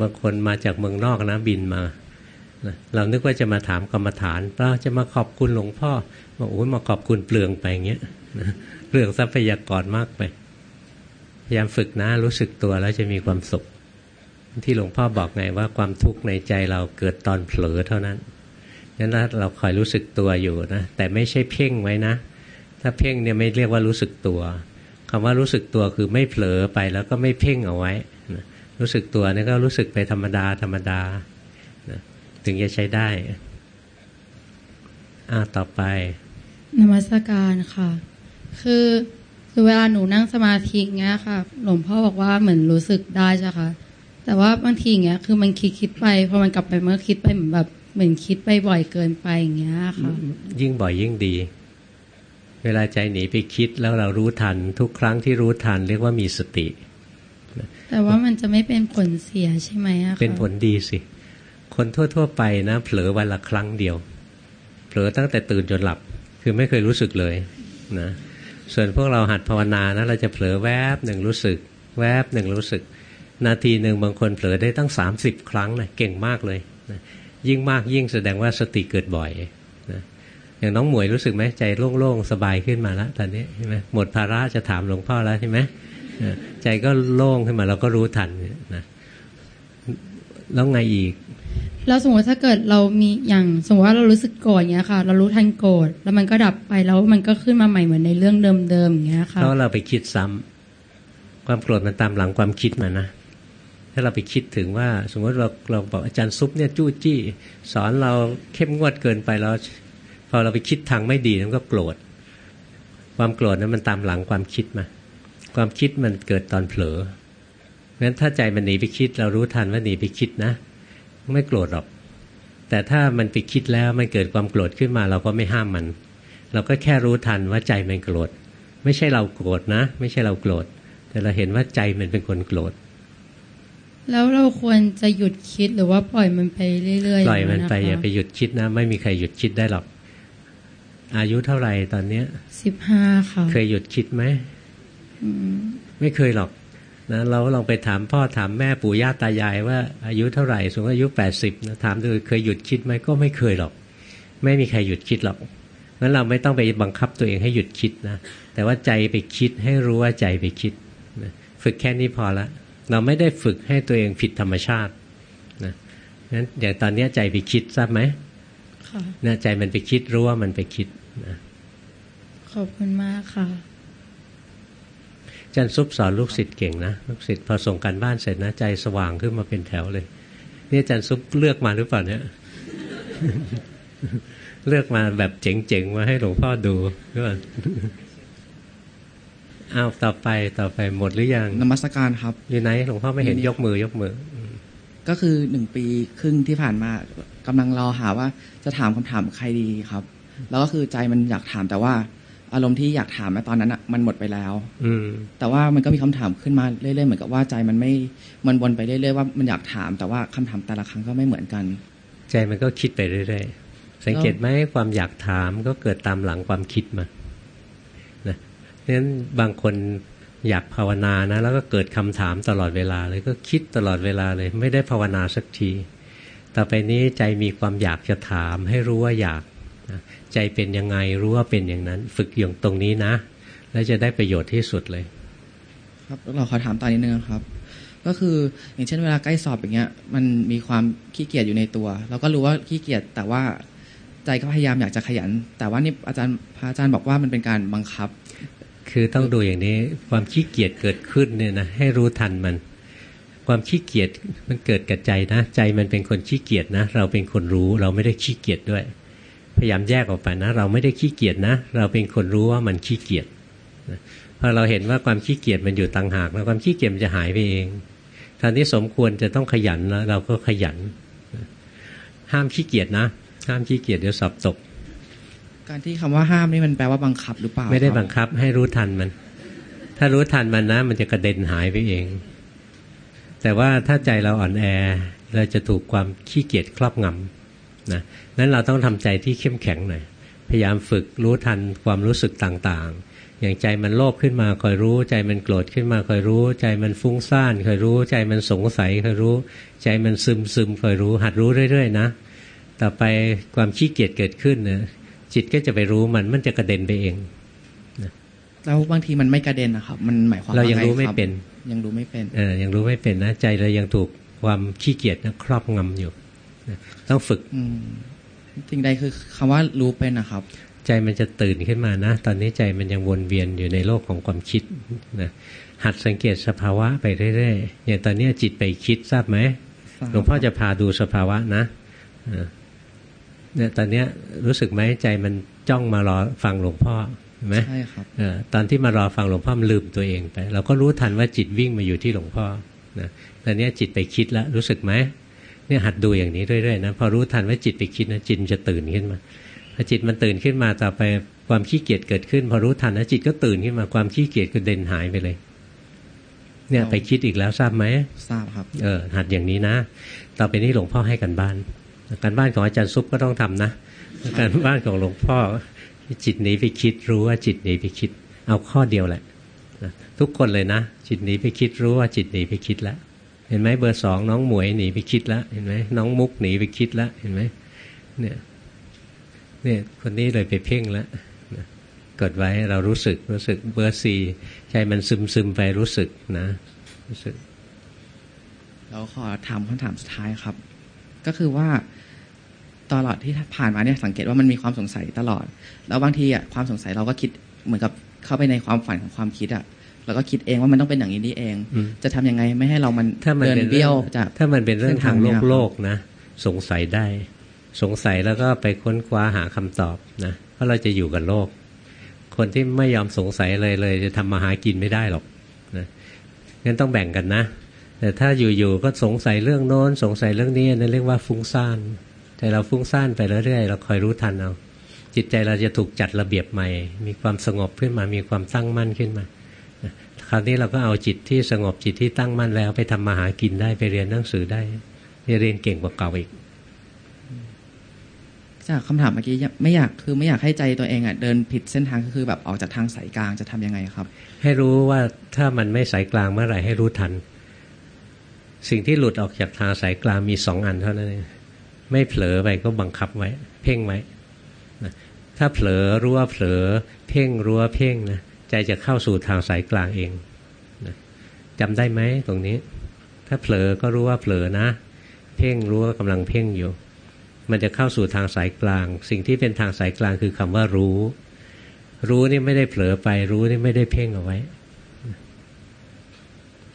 บางคนมาจากเมืองนอกนะบินมาเรานึกว่าจะมาถามกรรมฐานเราจะมาขอบคุณหลวงพ่อบอกโอ้ยมาขอบคุณเปลืองไปอย่างเงี้ยเปลืองทรัพยากรมากไป พยายามฝึกนะรู้สึกตัวแล้วจะมีความสุข ที่หลวงพ่อบอกไงว่าความทุกข์ในใจเราเกิดตอนเผลอเท่านั้นนั้นเราคอยรู้สึกตัวอยู่นะแต่ไม่ใช่เพ่งไว้นะ ถ้าเพ่งเนี่ยไม่เรียกว่ารู้สึกตัวคำว่ารู้สึกตัวคือไม่เผลอไปแล้วก็ไม่เพ่งเอาไว้นะรู้สึกตัวนี่ก็รู้สึกไปธรรมดาธรรมดานะถึงจะใช้ได้อ่าต่อไปนมัสการค่ะ คือ คือเวลาหนูนั่งสมาธิเงี้ยค่ะ หลวงพ่อบอกว่าเหมือนรู้สึกได้ใช่ค่ะ แต่ว่าบางทีอย่างเงี้ย คือมันคิดคิดไปพอมันกลับไปเมื่อคิดไปเหมือนแบบเหมือนคิดไปบ่อยเกินไปอย่างเงี้ยค่ะ ยิ่งบ่อยยิ่งดี เวลาใจหนีไปคิดแล้วเรารู้ทัน ทุกครั้งที่รู้ทัน เรียกว่ามีสติ แต่ว่ามันจะไม่เป็นผลเสียใช่ไหมอะเป็นผลดีสิ คนทั่ว ๆ ไปนะเผลอวันละครั้งเดียว เผลอตั้งแต่ตื่นจนหลับ คือไม่เคยรู้สึกเลยนะ ส่วนพวกเราหัดภาวนานะเราจะเผลอแวบหนึ่งรู้สึก แวบหนึ่งรู้สึก นาทีหนึ่งบางคนเผลอได้ตั้งสามสิบครั้งนะเก่งมากเลยนะยิ่งมากยิ่งแสดงว่าสติเกิดบ่อยนะอย่างน้องหมวยรู้สึกไหมใจโล่งๆ สบายขึ้นมาแล้วตอนนี้ใช่ไหมหมดภาระจะถามหลวงพ่อแล้วใช่ไหมใจก็โล่งขึ้นมาเราก็รู้ทันนะแล้วไงอีก แล้วสมมติถ้าเกิดเรามีอย่างสมมติว่าเรารู้สึกโกรธเงี้ยค่ะ เรารู้ทันโกรธแล้วมันก็ดับไปแล้วมันก็ขึ้นมาใหม่เหมือนในเรื่องเดิมๆอย่างเงี้ยค่ะเพราะเราไปคิดซ้ำความโกรธมันตามหลังความคิดมานะถ้าเราไปคิดถึงว่า สมมติเราเราบอกอาจารย์ซุปเนี่ยจู้จี้ สอนเราเข้มงวดเกินไปแล้วพอเราไปคิดทางไม่ดีมันก็โกรธความโกรธนั้นมันตามหลังความคิดมา ความคิดมันเกิดตอนเผลองั้นถ้าใจมันหนีไปคิด เรารู้ทันว่าหนีไปคิดนะ ไม่โกรธหรอก แต่ถ้ามันไปคิดแล้วมันเกิดความโกรธขึ้นมา เราก็ไม่ห้ามมัน เราก็แค่รู้ทันว่าใจมันโกรธ ไม่ใช่เราโกรธนะ ไม่ใช่เราโกรธ แต่เราเห็นว่าใจมันเป็นคนโกรธ แล้วเราควรจะหยุดคิดหรือว่าปล่อยมันไปเรื่อยๆปล่อยมันไปอย่าไปหยุดคิดนะ ไม่มีใครหยุดคิดได้หรอก อายุเท่าไหร่ตอนเนี้ยสิบห้าค่ะเคยหยุดคิดไหมไม่เคยหรอก นะเราลองไปถามพ่อถามแม่ปู่ย่าตายายว่าอายุเท่าไหร่สูงอายุแปดสิบนะถามดูเคยหยุดคิดไหมก็ไม่เคยหรอก ไม่มีใครหยุดคิดหรอกงั้นเราไม่ต้องไปบังคับตัวเองให้หยุดคิดนะแต่ว่าใจไปคิดให้รู้ว่าใจไปคิดฝึกแค่นี้พอละ เราไม่ได้ฝึกให้ตัวเองผิดธรรมชาตินะงั้นอย่างตอนนี้ใจไปคิดทราบไหมค่ะนะใจมันไปคิดรู้ว่ามันไปคิดนะขอบคุณมากค่ะ จันซุปสอนลูกศิษย์เก่งนะลูกศิษย์พอส่งกันบ้านเสร็จนะใจสว่างขึ้นมาเป็นแถวเลย นี่จันซุปเลือกมาหรือเปล่าเนี่ย เลือกมาแบบเจ๋งๆมาให้หลวงพ่อดูหรือเปล่าอ้าวต่อไปต่อไปหมดหรือยังนมัสการครับอยู่ไหนหลวงพ่อไม่เห็นยกมือยกมือ ก็คือหนึ่งปีครึ่งที่ผ่านมากำลังรอหาว่าจะถามคำถามใครดีครับ แล้วก็คือใจมันอยากถามแต่ว่า อารมณ์ที่อยากถามในตอนนั้นอะมันหมดไปแล้ว อืแต่ว่ามันก็มีคำถามขึ้นมาเรื่อยๆเหมือนกับว่าใจมันไม่มันวนไปเรื่อยๆว่ามันอยากถามแต่ว่าคำถามแต่ละครั้งก็ไม่เหมือนกัน ใจมันก็คิดไปเรื่อยๆสังเกตไหมความอยากถามก็เกิดตามหลังความคิดมาเพราะฉะนั้นบางคนอยากภาวนานะแล้วก็เกิดคำถามตลอดเวลาเลยก็คิดตลอดเวลาเลย ไม่ได้ภาวนาสักที ต่อไปนี้ใจมีความอยากจะถามให้รู้ว่าอยาก ใจเป็นยังไงรู้ว่าเป็นอย่างนั้น ฝึกอย่างตรงนี้นะ แล้วจะได้ประโยชน์ที่สุดเลย ครับเราขอถามตอนนี้นึงครับ ก็คืออย่างเช่นเวลาใกล้สอบอย่างเงี้ย มันมีความขี้เกียจอยู่ในตัว เราก็รู้ว่าขี้เกียจแต่ว่าใจก็พยายามอยากจะขยัน แต่ว่านี่อาจารย์พระอาจารย์บอกว่ามันเป็นการบังคับ คือต้องดูอย่างนี้ความขี้เกียจเกิดขึ้นเนี่ยนะให้รู้ทันมัน ความขี้เกียจมันเกิดกับใจนะ ใจมันเป็นคนขี้เกียจนะ เราเป็นคนรู้เราไม่ได้ขี้เกียจด้วย พยายามแยกออกไปนะ เราไม่ได้ขี้เกียจนะ เราเป็นคนรู้ว่ามันขี้เกียจพอเราเห็นว่าความขี้เกียจมันอยู่ต่างหากแล้วความขี้เกียจมันจะหายไปเองตอนนี้สมควรจะต้องขยันแล้วเราก็ขยัน ห้ามขี้เกียจนะ ห้ามขี้เกียจเดี๋ยวสอบตก การที่คำว่าห้ามนี่มันแปลว่าบังคับหรือเปล่า ไม่ได้บังคับให้รู้ทันมัน ถ้ารู้ทันมันนะ มันจะกระเด็นหายไปเอง แต่ว่าถ้าใจเราอ่อนแอเราจะถูกความขี้เกียจครอบงำนะ นั้นเราต้องทำใจที่เข้มแข็งหน่อยพยายามฝึกรู้ทันความรู้สึกต่างๆ อย่างใจมันโลภขึ้นมาคอยรู้ ใจมันโกรธขึ้นมาคอยรู้ ใจมันฟุ้งซ่านคอยรู้ ใจมันสงสัยคอยรู้ ใจมันซึมซึมคอยรู้ หัดรู้เรื่อยๆนะต่อไปความขี้เกียจเกิดขึ้นนะจิตก็จะไปรู้มันมันจะกระเด็นไปเองแล้วบางทีมันไม่กระเด็นนะครับ มันหมายความว่าเรายังรู้ไม่เป็นยังรู้ไม่เป็นเออยังรู้ไม่เป็นนะใจเรายังถูกความขี้เกียจนะครอบงำอยู่ต้องฝึก สิ่งใดคือคำว่ารู้เป็นนะครับ ใจมันจะตื่นขึ้นมานะ ตอนนี้ใจมันยังวนเวียนอยู่ในโลกของความคิดนะหัดสังเกตสภาวะไปเรื่อยๆอย่างตอนนี้จิตไปคิดทราบไหมหลวงพ่อจะพาดูสภาวะนะเนี่ยตอนเนี้ยรู้สึกไหมใจมันจ้องมารอฟังหลวงพ่อไหมใช่ครับตอนที่มารอฟังหลวงพ่อมันลืมตัวเองไป เราก็รู้ทันว่าจิตวิ่งมาอยู่ที่หลวงพ่อนะตอนนี้จิตไปคิดแล้วรู้สึกไหม เนี่ยหัดดูอย่างนี้เรื่อยๆนะพอรู้ทันว่าจิตไปคิดนะจิตจะตื่นขึ้นมาพอจิตมันตื่นขึ้นมาต่อไปความขี้เกียจเกิดขึ้น พอรู้ทันนะจิตก็ตื่นขึ้นมาความขี้เกียจก็เด่นหายไปเลย เนี่ยไปคิดอีกแล้วทราบไหมทราบครับ เออหัดอย่างนี้นะ ต่อไปนี้หลวงพ่อให้กันบ้านการบ้านของอาจารย์ซุปก็ต้องทำนะการบ้านของหลวงพ่อจิตหนีไปคิดรู้ว่าจิตหนีไปคิด เอาข้อเดียวแหละทุกคนเลยนะ จิตหนีไปคิดรู้ว่าจิตหนีไปคิดแล้ว เห็นไหมเบอร์สองน้องหมวยหนีไปคิดแล้วเห็นไหมน้องมุกหนีไปคิดแล้วเห็นไหมเนี่ยเนี่ยคนนี้เลยไปเพ่งแล้วกดไว้เรารู้สึกรู้สึกเบอร์สี่ใจมันซึมซึมไปรู้สึกนะรู้สึก เราขอถามคำถามสุดท้ายครับ ก็คือว่าตลอดที่ผ่านมาเนี่ยสังเกตว่ามันมีความสงสัยตลอด แล้วบางทีอะความสงสัยเราก็คิดเหมือนกับเข้าไปในความฝันของความคิดอะ เราก็คิดเองว่ามันต้องเป็นอย่างนี้นี่เอง จะทำยังไงไม่ให้เรามันเดินเบี้ยวจากถ้ามันเป็นเรื่องทางโลกโลกนะ สงสัยได้ สงสัยแล้วก็ไปค้นคว้าหาคำตอบนะเพราะเราจะอยู่กับโลก คนที่ไม่ยอมสงสัยเลยเลย จะทำมาหากินไม่ได้หรอกนะงั้นต้องแบ่งกันนะ แต่ถ้าอยู่ๆก็สงสัยเรื่องโน้นสงสัยเรื่องนี้นั่นเรียกว่าฟุ้งซ่านแต่เราฟุ้งซ่านไปเรื่อยๆเราคอยรู้ทันเอาจิตใจเราจะถูกจัดระเบียบใหม่ มีความสงบขึ้นมา มีความตั้งมั่นขึ้นมา คราวนี้เราก็เอาจิตที่สงบจิตที่ตั้งมั่นแล้ว ไปทำมาหากินได้ไปเรียนหนังสือได้เรียนเก่งกว่าเก่าอีก จากคำถามเมื่อกี้ไม่อยากคือไม่อยากให้ใจตัวเองอะเดินผิดเส้นทางก็คือแบบออกจากทางสายกลางจะทํำยังไงครับ ให้รู้ว่าถ้ามันไม่สายกลางเมื่อไหร่ให้รู้ทัน สิ่งที่หลุดออกจากทางสายกลางมีสองอันเท่านั้นเองไม่เผลอไปก็บังคับไว้ เพ่งไว้ถ้าเผลอรู้ว่าเผลอ เพ่งรู้ว่าเพ่งนะ ใจจะเข้าสู่ทางสายกลางเองนะจำได้ไหมตรงนี้ ถ้าเผลอก็รู้ว่าเผลอนะ เพ่งรู้ว่ากำลังเพ่งอยู่ มันจะเข้าสู่ทางสายกลาง สิ่งที่เป็นทางสายกลางคือคำว่ารู้ รู้นี่ไม่ได้เผลอไป รู้นี่ไม่ได้เพ่งเอาไว้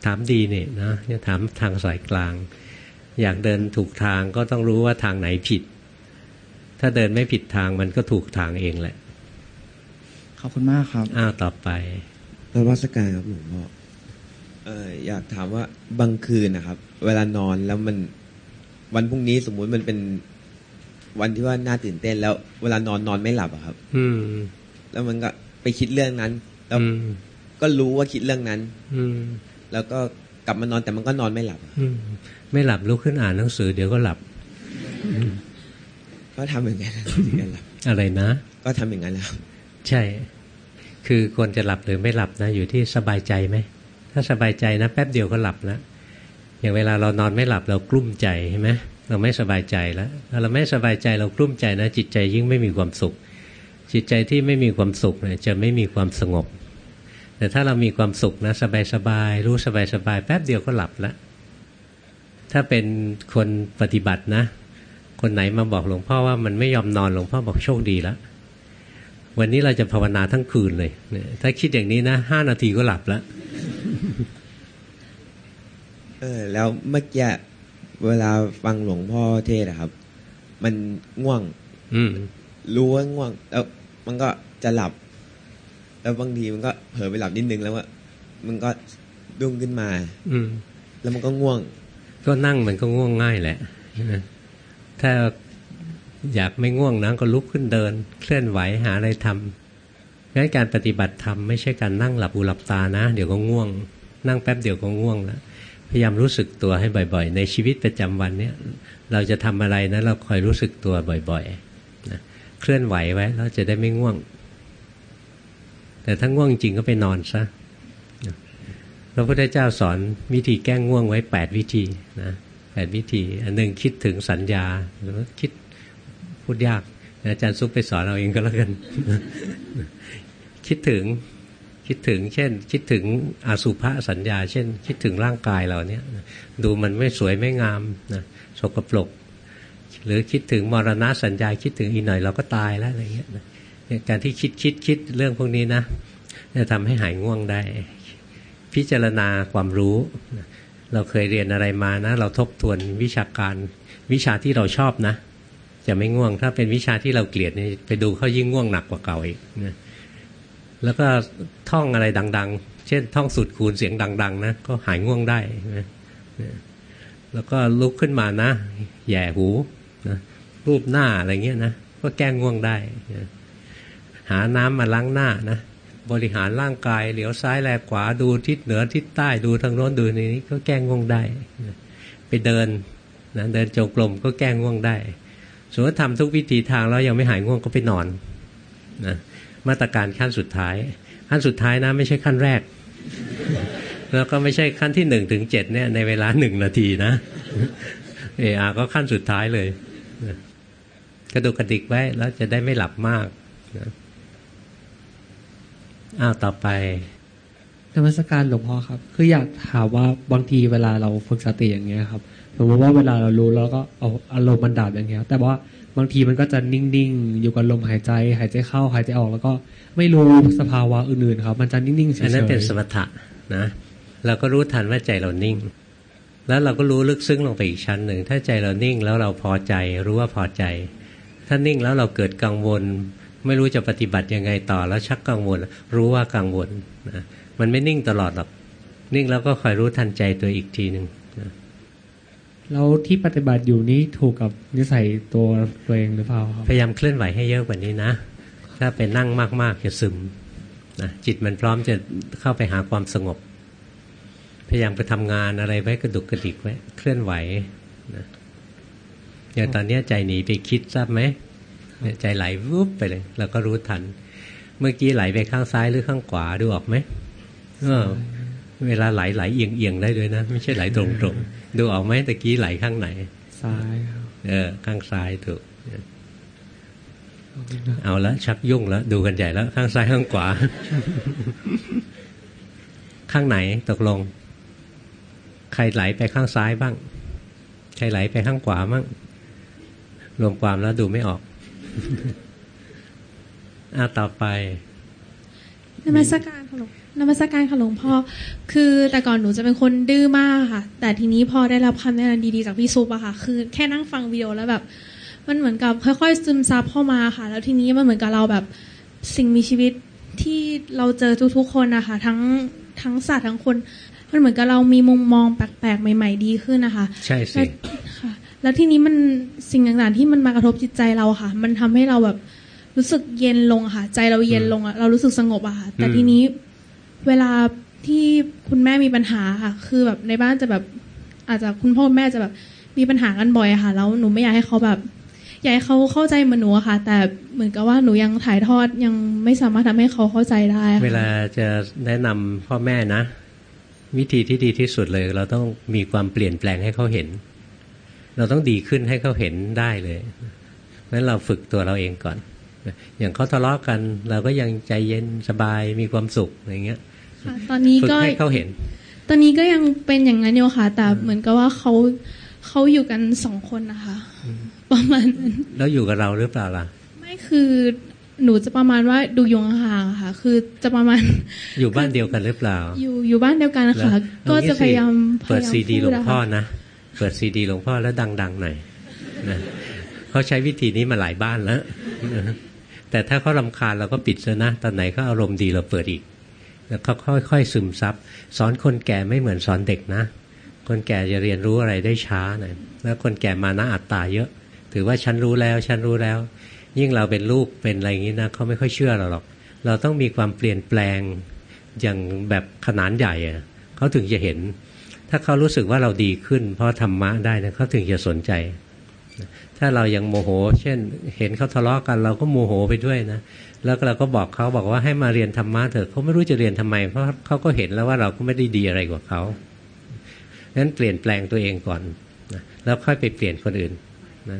ถามดีเนี่ยนะจะถามทางสายกลาง อยากเดินถูกทางก็ต้องรู้ว่าทางไหนผิด ถ้าเดินไม่ผิดทางมันก็ถูกทางเองแหละ ขอบคุณมากครับ อ้าวต่อไปนวัตการครับหลวงพ่อเอออยากถามว่าบางคืนนะครับ เวลานอนแล้วมันวันพรุ่งนี้สมมุติมันเป็นวันที่ว่าน่าตื่นเต้นแล้ว เวลานอนนอนไม่หลับอะครับ อืม แล้วมันก็ไปคิดเรื่องนั้น แล้วก็รู้ว่าคิดเรื่องนั้น อืม แล้วก็กลับมานอนแต่มันก็นอนไม่หลับอืม ไม่หลับลุกขึ้นอ่านหนังสือเดี๋ยวก็หลับก็ทำเหมือนกันอะไรนะ ก็ทำอย่างนั้นแล้ว ใช่ คือคนจะหลับหรือไม่หลับนะ อยู่ที่สบายใจไหม ถ้าสบายใจนะ แป๊บเดียวก็หลับแล้วอย่างเวลาเรานอนไม่หลับเรากลุ้มใจใช่ไหมเราไม่สบายใจแล้วถ้าเราไม่สบายใจเรากลุ้มใจนะ จิตใจยิ่งไม่มีความสุข จิตใจที่ไม่มีความสุขเนี่ยจะไม่มีความสงบ แต่ถ้าเรามีความสุขนะสบายสบายรู้สบายสบายแป๊บเดียวก็หลับแล้วถ้าเป็นคนปฏิบัตินะ คนไหนมาบอกหลวงพ่อว่ามันไม่ยอมนอนหลวงพ่อบอกโชคดีแล้ว วันนี้เราจะภาวนาทั้งคืนเลยถ้าคิดอย่างนี้นะห้านาทีก็หลับแล้วเออแล้วเมื่อกี้เวลาฟังหลวงพ่อเทศครับ มันง่วง อืมรู้ว่าง่วง แล้วมันก็จะหลับ แล้วบางทีมันก็เผลอไปหลับนิดนึงแล้วว่ามันก็ดุ้งขึ้นมา อืมแล้วมันก็ง่วง ก็นั่งมันก็ง่วงง่ายแหละถ้า อยากไม่ง่วงนะก็ลุกขึ้นเดิน เคลื่อนไหวหาอะไรทำงั้นการปฏิบัติธรรมไม่ใช่การนั่งหลับอูหลับตานะ เดี๋ยวก็ง่วง นั่งแป๊บเดี๋ยวก็ง่วงแล้วพยายามรู้สึกตัวให้บ่อย ๆ ในชีวิตประจำวันเนี้ยเราจะทำอะไรนะเราคอยรู้สึกตัวบ่อยๆนะเคลื่อนไหวไว้เราจะได้ไม่ง่วง แต่ถ้าง่วงจริงก็ไปนอนซะพระพุทธเจ้าสอนวิธีแก้ง่วงไว้แปดวิธีนะแปดวิธี อันหนึ่งคิดถึงสัญญาหรือคิด พูดยากอาจารย์ซุปไปสอนเราเองก็แล้วกัน คิดถึงคิดถึง เช่น คิดถึงอาสุภะสัญญา เช่น คิดถึงร่างกายเราเนี่ยดูมันไม่สวยไม่งามนะสกปรกหรือคิดถึงมรณะสัญญา คิดถึงอีกหน่อยเราก็ตายแล้วอะไรเงี้ยการที่คิดคิดคิดเรื่องพวกนี้นะจะทำให้หายง่วงได้ พิจารณาความรู้ เราเคยเรียนอะไรมานะ เราทบทวนวิชาการวิชาที่เราชอบนะ จะไม่ง่วง ถ้าเป็นวิชาที่เราเกลียดนี่ไปดูเขายิ่งง่วงหนักกว่าเก่าอีกนะแล้วก็ท่องอะไรดัง ๆ เช่น ท่องสุดคูณเสียงดัง ๆ นะก็หายง่วงได้นะแล้วก็ลุกขึ้นมานะ แย่หูนะรูปหน้าอะไรเงี้ยนะก็แก้ง่วงได้นะหาน้ำมาล้างหน้านะบริหารร่างกายเหลียวซ้ายแลขวาดูทิศเหนือทิศใต้ดูทางโน้นดูนี้ก็แก้ง่วงได้ ไปเดินนะเดินจงกรมก็แก้ง่วงได้ สมมติทำทุกวิธีทางแล้วยังไม่หายง่วงก็ไปนอนนะมาตรการขั้นสุดท้าย ขั้นสุดท้ายนะไม่ใช่ขั้นแรก แล้วก็ไม่ใช่ขั้นที่หนึ่งถึงเจ็ดเนี่ยในเวลาหนึ่งนาทีนะเออาก็ขั้นสุดท้ายเลยกระดุกกระดิกไว้แล้วจะได้ไม่หลับมากนะอ้าวต่อไปนมัสการหลวงพ่อครับ คืออยากถามว่าบางทีเวลาเราฝึกสติอย่างเงี้ยครับ มมติว่าเวลาเรารู้แล้วก็เอาอารมณ์มันดับอย่างเงี้ย แต่ว่าบางทีมันก็จะนิ่งๆ อยู่กับลมหายใจ หายใจเข้าหายใจออกแล้วก็ไม่รู้สภาวะอื่นๆครับ มันจะนิ่งๆเฉยๆอันนั้นเป็นสมถะนะเราก็รู้ทันว่าใจเรานิ่ง แล้วเราก็รู้ลึกซึ้งลงไปอีกชั้นหนึ่งถ้าใจเรานิ่งแล้วเราพอใจรู้ว่าพอใจ ถ้านิ่งแล้วเราเกิดกังวล ไม่รู้จะปฏิบัติยังไงต่อแล้วชักกังวล รู้ว่ากังวลนะมันไม่นิ่งตลอดหรอกนิ่งแล้วก็คอยรู้ทันใจตัวอีกทีหนึ่ง แล้วที่ปฏิบัติอยู่นี้ถูกกับนิสัยตัวตัวเองหรือเปล่าพยายามเคลื่อนไหวให้เยอะกว่านี้นะ ถ้าเป็นนั่งมากๆจะซึมนะจิตมันพร้อมจะเข้าไปหาความสงบ พยายามไปทำงานอะไรไว้กระดุกกระดิกไว้เคลื่อนไหวนะอย่างตอนนี้ใจหนีไปคิดทราบไหมใจไหลวุบไปเลยเราก็รู้ทัน เมื่อกี้ไหลไปข้างซ้ายหรือข้างขวาดูออกไหมเวลาไหลไหลเอียงเอียงได้ด้วยนะ ไม่ใช่ไหลตรงตรงดูออกไหมตะกี้ไหลข้างไหน ซ้ายครับเออ ข้างซ้ายถูก เอาละชักยุ่งแล้ว ดูกันใหญ่แล้ว ข้างซ้ายข้างขวา ข้างไหนตกลง ใครไหลไปข้างซ้ายบ้าง ใครไหลไปข้างขวาบ้างรวมความแล้วดูไม่ออกอ่าต่อไปนมัสการค่ะหลวง นมัสการค่ะหลวงพ่อ คือแต่ก่อนหนูจะเป็นคนดื้อมากค่ะ แต่ทีนี้พอได้รับคำแนะนำดีๆจากพี่ซุปอะค่ะ คือแค่นั่งฟังวิดีโอแล้วแบบ มันเหมือนกับค่อยๆซึมซับเข้ามาค่ะ แล้วทีนี้มันเหมือนกับเราแบบสิ่งมีชีวิตที่เราเจอทุกๆคนนะคะทั้งทั้งสัตว์ทั้งคน มันเหมือนกับเรามีมุมมองแปลกๆใหม่ ๆ ดีขึ้นนะคะ ใช่สิค่ะแล้วทีนี้มันสิ่งต่างๆที่มันมากระทบจิตใจเราค่ะ มันทำให้เราแบบรู้สึกเย็นลงค่ะ ใจเราเย็นลงอะเรารู้สึกสงบอะค่ะ แต่ทีนี้ เวลาที่คุณแม่มีปัญหาค่ะ คือแบบในบ้านจะแบบ อาจจะคุณพ่อแม่จะแบบมีปัญหากันบ่อยค่ะ แล้วหนูไม่อยากให้เขาแบบอยากให้เขาเข้าใจเหมือนหนูค่ะ แต่เหมือนกับว่าหนูยังถ่ายทอดยังไม่สามารถทำให้เขาเข้าใจได้เวลาจะแนะนำพ่อแม่นะ วิธีที่ดีที่สุดเลย เราต้องมีความเปลี่ยนแปลงให้เขาเห็น เราต้องดีขึ้นให้เขาเห็นได้เลยงั้นเราฝึกตัวเราเองก่อน อย่างเขาทะเลาะกัน เราก็ยังใจเย็นสบายมีความสุขอย่างเงี้ย ตอนนี้ก็ให้เขาเห็น ตอนนี้ก็ยังเป็นอย่างนั้นอยู่ค่ะ แต่เหมือนกับว่าเขาเขาอยู่กันสองคนนะคะประมาณนั้นแล้วอยู่กับเราหรือเปล่าล่ะ ไม่คือหนูจะประมาณว่าดูยงห่างค่ะ คือจะประมาณ อยู่บ้านเดียวกันหรือเปล่า อยู่อยู่บ้านเดียวกันนะคะก็จะพยายามเปิดซีดีหลวงพ่อนะเปิดซีดีหลวงพ่อแล้วดัง ๆ หน่อยนะเขาใช้วิธีนี้มาหลายบ้านแล้วแต่ถ้าเขารำคาญเราก็ปิดซะนะตอนไหนเขาอารมณ์ดีเราเปิดอีก แล้วเขาค่อยๆซึมซับสอนคนแก่ไม่เหมือนสอนเด็กนะ คนแก่จะเรียนรู้อะไรได้ช้าหน่อยแล้วคนแก่มานะอัตตาเยอะ ถือว่าฉันรู้แล้วฉันรู้แล้ว ยิ่งเราเป็นลูกเป็นอะไรอย่างนี้นะเขาไม่ค่อยเชื่อเราหรอก เราต้องมีความเปลี่ยนแปลงอย่างแบบขนาดใหญ่เขาถึงจะเห็น ถ้าเขารู้สึกว่าเราดีขึ้น เพราะธรรมะได้นะเขาถึงจะสนใจ ถ้าเรายังโมโห เช่น เห็นเขาทะเลาะกัน เราก็โมโหไปด้วยนะ แล้วเราก็บอกเขาบอกว่าให้มาเรียนธรรมะเถอะเขาไม่รู้จะเรียนทำไม เพราะเขาก็เห็นแล้วว่าเราก็ไม่ได้ดีอะไรกว่าเขาดังนั้นเปลี่ยนแปลงตัวเองก่อนนะแล้วค่อยไปเปลี่ยนคนอื่นนะ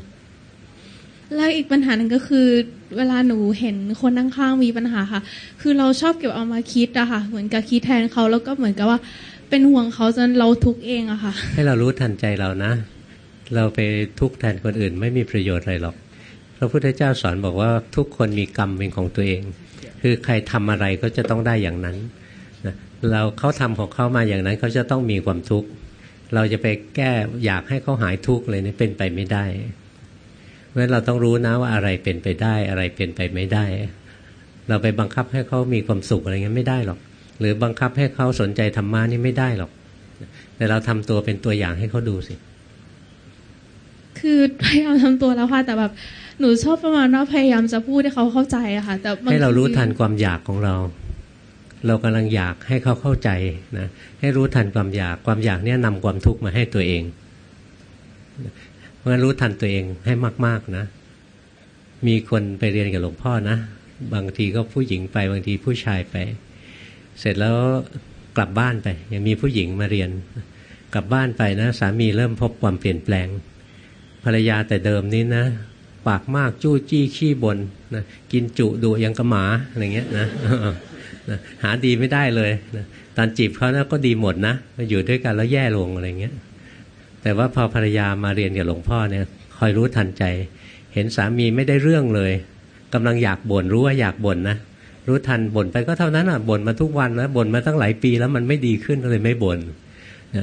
แล้วอีกปัญหาหนึ่งก็คือ เวลาหนูเห็นคนข้างๆมีปัญหาค่ะ คือเราชอบเก็บเอามาคิดอะค่ะ เหมือนกับคิดแทนเขาแล้วก็เหมือนกับว่าเป็นห่วงเขาจนเราทุกเองอะค่ะ ให้เรารู้ทันใจเรานะ เราไปทุกข์แทนคนอื่นไม่มีประโยชน์อะไรหรอกพ ระพุทธเจ้าสอนบอกว่าทุกคนมีกรรมเป็นของตัวเอง คือใครทำอะไรก็จะต้องได้อย่างนั้นนะเราเขาทำของเขามาอย่างนั้นเขาจะต้องมีความทุกข์เราจะไปแก้อยากให้เขาหายทุกข์เลยนี่เป็นไปไม่ได้เพราะฉะนั้นเราต้องรู้นะว่าอะไรเป็นไปได้ อะไรเป็นไปไม่ได้ เราไปบังคับให้เขามีความสุขอะไรเงี้ยไม่ได้หรอก หรือบังคับให้เขาสนใจธรรมะนี่ไม่ได้หรอก แต่เราทำตัวเป็นตัวอย่างให้เขาดูสิ คือพยายามทำตัวแล้วค่ะแต่แบบ หนูชอบประมาณว่าพยายามจะพูดให้เขาเข้าใจอะค่ะ แต่ให้เรารู้ทันความอยากของเรา เรากำลังอยากให้เขาเข้าใจนะให้รู้ทันความอยากความอยากเนี่ยนำความทุกข์มาให้ตัวเองเพราะฉะนั้นรู้ทันตัวเองให้มาก ๆนะ มีคนไปเรียนกับหลวงพ่อนะบางทีก็ผู้หญิงไปบางทีผู้ชายไป เสร็จแล้วกลับบ้านไป ยังมีผู้หญิงมาเรียน กลับบ้านไปนะ สามีเริ่มพบความเปลี่ยนแปลง ภรรยาแต่เดิมนี้นะ ปากมากจู้จี้ขี้บนนะกินจุดุยังกระหมาอะไรเงี้ยนะนะหาดีไม่ได้เลยนะตอนจีบเขานะก็ดีหมดนะอยู่ด้วยกันแล้วแย่ลงอะไรเงี้ย แต่ว่าพอภรรยามาเรียนกับหลวงพ่อเนี่ยคอยรู้ทันใจ เห็นสามีไม่ได้เรื่องเลยกำลังอยากบ่นรู้ว่าอยากบ่นนะรู้ทันบ่นไปก็เท่านั้นอะบ่นมาทุกวันแล้วบ่นมาตั้งหลายปีแล้วมันไม่ดีขึ้นก็เลยไม่บน่น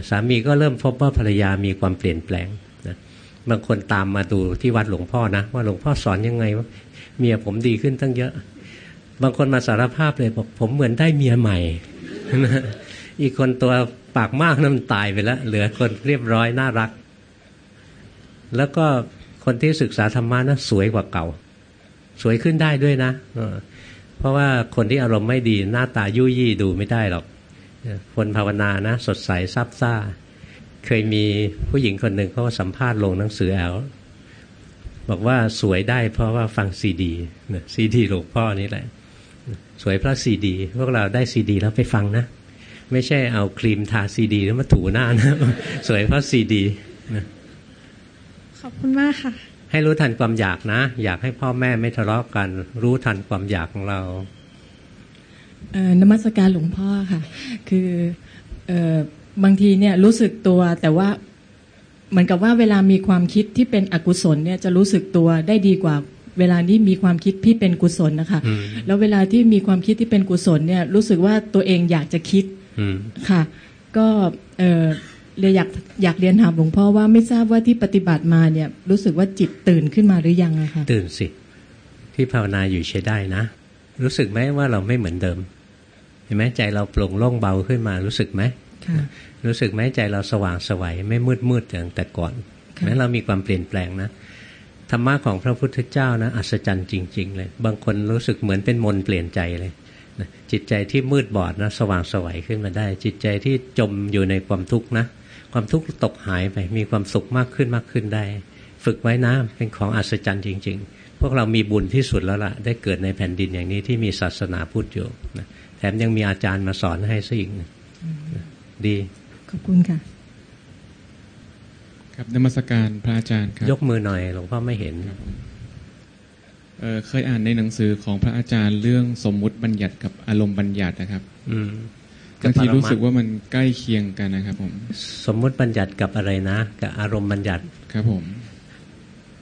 สามีก็เริ่มพบว่าภรรยามีความเปลี่ยนแปลง บางคนตามมาดูที่วัดหลวงพ่อนะ ว่าหลวงพ่อสอนยังไงว่าเมียผมดีขึ้นตั้งเยอะ บางคนมาสารภาพเลยบอกผมเหมือนได้เมียใหม่อีกคนตัวปากมากนั้นตายไปแล้ว เหลือคนเรียบร้อยน่ารัก แล้วก็คนที่ศึกษาธรรมะนะสวยกว่าเก่า สวยขึ้นได้ด้วยนะเพราะว่าคนที่อารมณ์ไม่ดีหน้าตายู่ยี่ดูไม่ได้หรอกคนภาวนานะ สดใสซาบซ่า เคยมีผู้หญิงคนหนึ่งเขาสัมภาษณ์ลงหนังสือ Elle บอกว่าสวยได้เพราะว่าฟังซีดีซีดีหลวงพ่อนี่แหละ สวยเพราะซีดี พวกเราได้ซีดีแล้วไปฟังนะ ไม่ใช่เอาครีมทาซีดี แล้วมาถูหน้านะ สวยเพราะซีดีขอบคุณมากค่ะ ให้รู้ทันความอยากนะ อยากให้พ่อแม่ไม่ทะเลาะกัน รู้ทันความอยากของเรานมัสการหลวงพ่อค่ะ คือ บางทีเนี่ยรู้สึกตัวแต่ว่าเหมือนกับว่าเวลามีความคิดที่เป็นอกุศลเนี่ยจะรู้สึกตัวได้ดีกว่าเวลาที่มีความคิดที่เป็นกุศลนะคะ แล้วเวลาที่มีความคิดที่เป็นกุศลเนี่ยรู้สึกว่าตัวเองอยากจะคิดค่ะ ก็เออเลยอยากอยากเรียนถามหลวงพ่อว่าไม่ทราบว่าที่ปฏิบัติมาเนี่ย รู้สึกว่าจิตตื่นขึ้นมาหรือยังอะคะตื่นสิ ที่ภาวนาอยู่ใช้ได้นะ รู้สึกไหมว่าเราไม่เหมือนเดิม เห็นไหมใจเราโปร่งโล่งเบาขึ้นมารู้สึกไหม รู้สึกไหมใจเราสว่างสวัยไม่มืดมืดอย่างแต่ก่อนนั้นเรามีความเปลี่ยนแปลงนะธรรมะของพระพุทธเจ้านะอัศจรรย์จริง ๆ เลย บางคนรู้สึกเหมือนเป็นมนเปลี่ยนใจเลยจิตใจที่มืดบอดนะสว่างสวัยขึ้นมาได้ จิตใจที่จมอยู่ในความทุกข์นะความทุกข์ตกหายไปมีความสุขมากขึ้นมากขึ้นได้ ฝึกไว้นะเป็นของอัศจรรย์จริง ๆ พวกเรามีบุญที่สุดแล้วล่ะ ได้เกิดในแผ่นดินอย่างนี้ที่มีศาสนาพุทธอยู่นะแถมยังมีอาจารย์มาสอนให้ซะอีก ดี ขอบคุณค่ะ ครับนมัสการพระอาจารย์ครับ ยกมือหน่อยหลวงพ่อไม่เห็นเเคยอ่านในหนังสือของพระอาจารย์เรื่องสมมุติบัญญัติกับอารมณ์บัญญัตินะครับ อืมบางทีรู้สึกว่ามันใกล้เคียงกันนะครับผม สมมุติบัญญัติกับอะไรนะ กับอารมณ์บัญญัติครับผม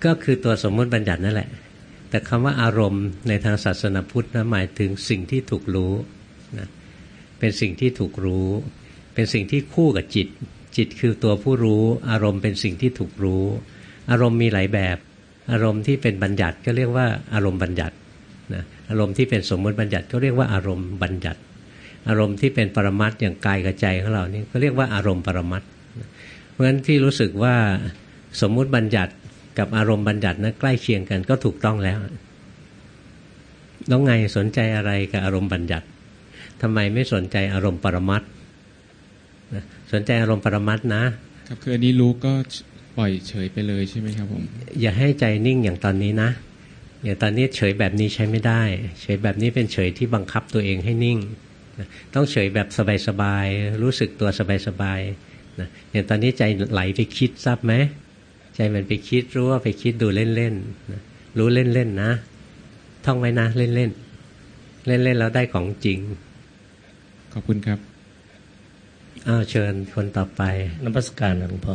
ก็คือตัวสมมุติบัญญัตินั่นแหละ แต่คำว่าอารมณ์ในทางศาสนาพุทธนะหมายถึงสิ่งที่ถูกรู้นะเป็นสิ่งที่ถูกรู้ เป็นสิ่งที่คู่กับจิต จิตคือตัวผู้รู้ อารมณ์เป็นสิ่งที่ถูกรู้ อารมณ์มีหลายแบบ อารมณ์ที่เป็นบัญญัติก็เรียกว่าอารมณ์บัญญัตินะอารมณ์ที่เป็นสมมติบัญญัติก็เรียกว่าอารมณ์บัญญัติ อารมณ์ที่เป็นปรมัตอย่างกายกับใจของเรานี่ก็เรียกว่าอารมณ์ปรมัตเพราะฉะนั้นที่รู้สึกว่าสมมุติบัญญัติกับอารมณ์บัญญัตินะั้นใกล้เคียงกันก็ถูกต้องแล้วน้องไงสนใจอะไรกับอารมณ์บัญญัติทำไมไม่สนใจอารมณ์ปรมัต สนใจอารมณ์ปรมัตนะ ครับคืออันนี้รู้ก็ปล่อยเฉยไปเลยใช่ไหมครับผม อย่าให้ใจนิ่งอย่างตอนนี้นะอย่างตอนนี้เฉยแบบนี้ใช้ไม่ได้ เฉยแบบนี้เป็นเฉยที่บังคับตัวเองให้นิ่งต้องเฉยแบบสบายๆรู้สึกตัวสบายๆนะอย่างตอนนี้ใจไหลไปคิดทราบไหมใจมันไปคิดรู้ว่าไปคิดดูเล่นๆนะรู้เล่นๆนะ ท่องไว้นะ เล่นๆเล่นๆแล้วได้ของจริง ขอบคุณครับ อ้าวเชิญคนต่อไปน้ำพัสการนะหลวงพ่อ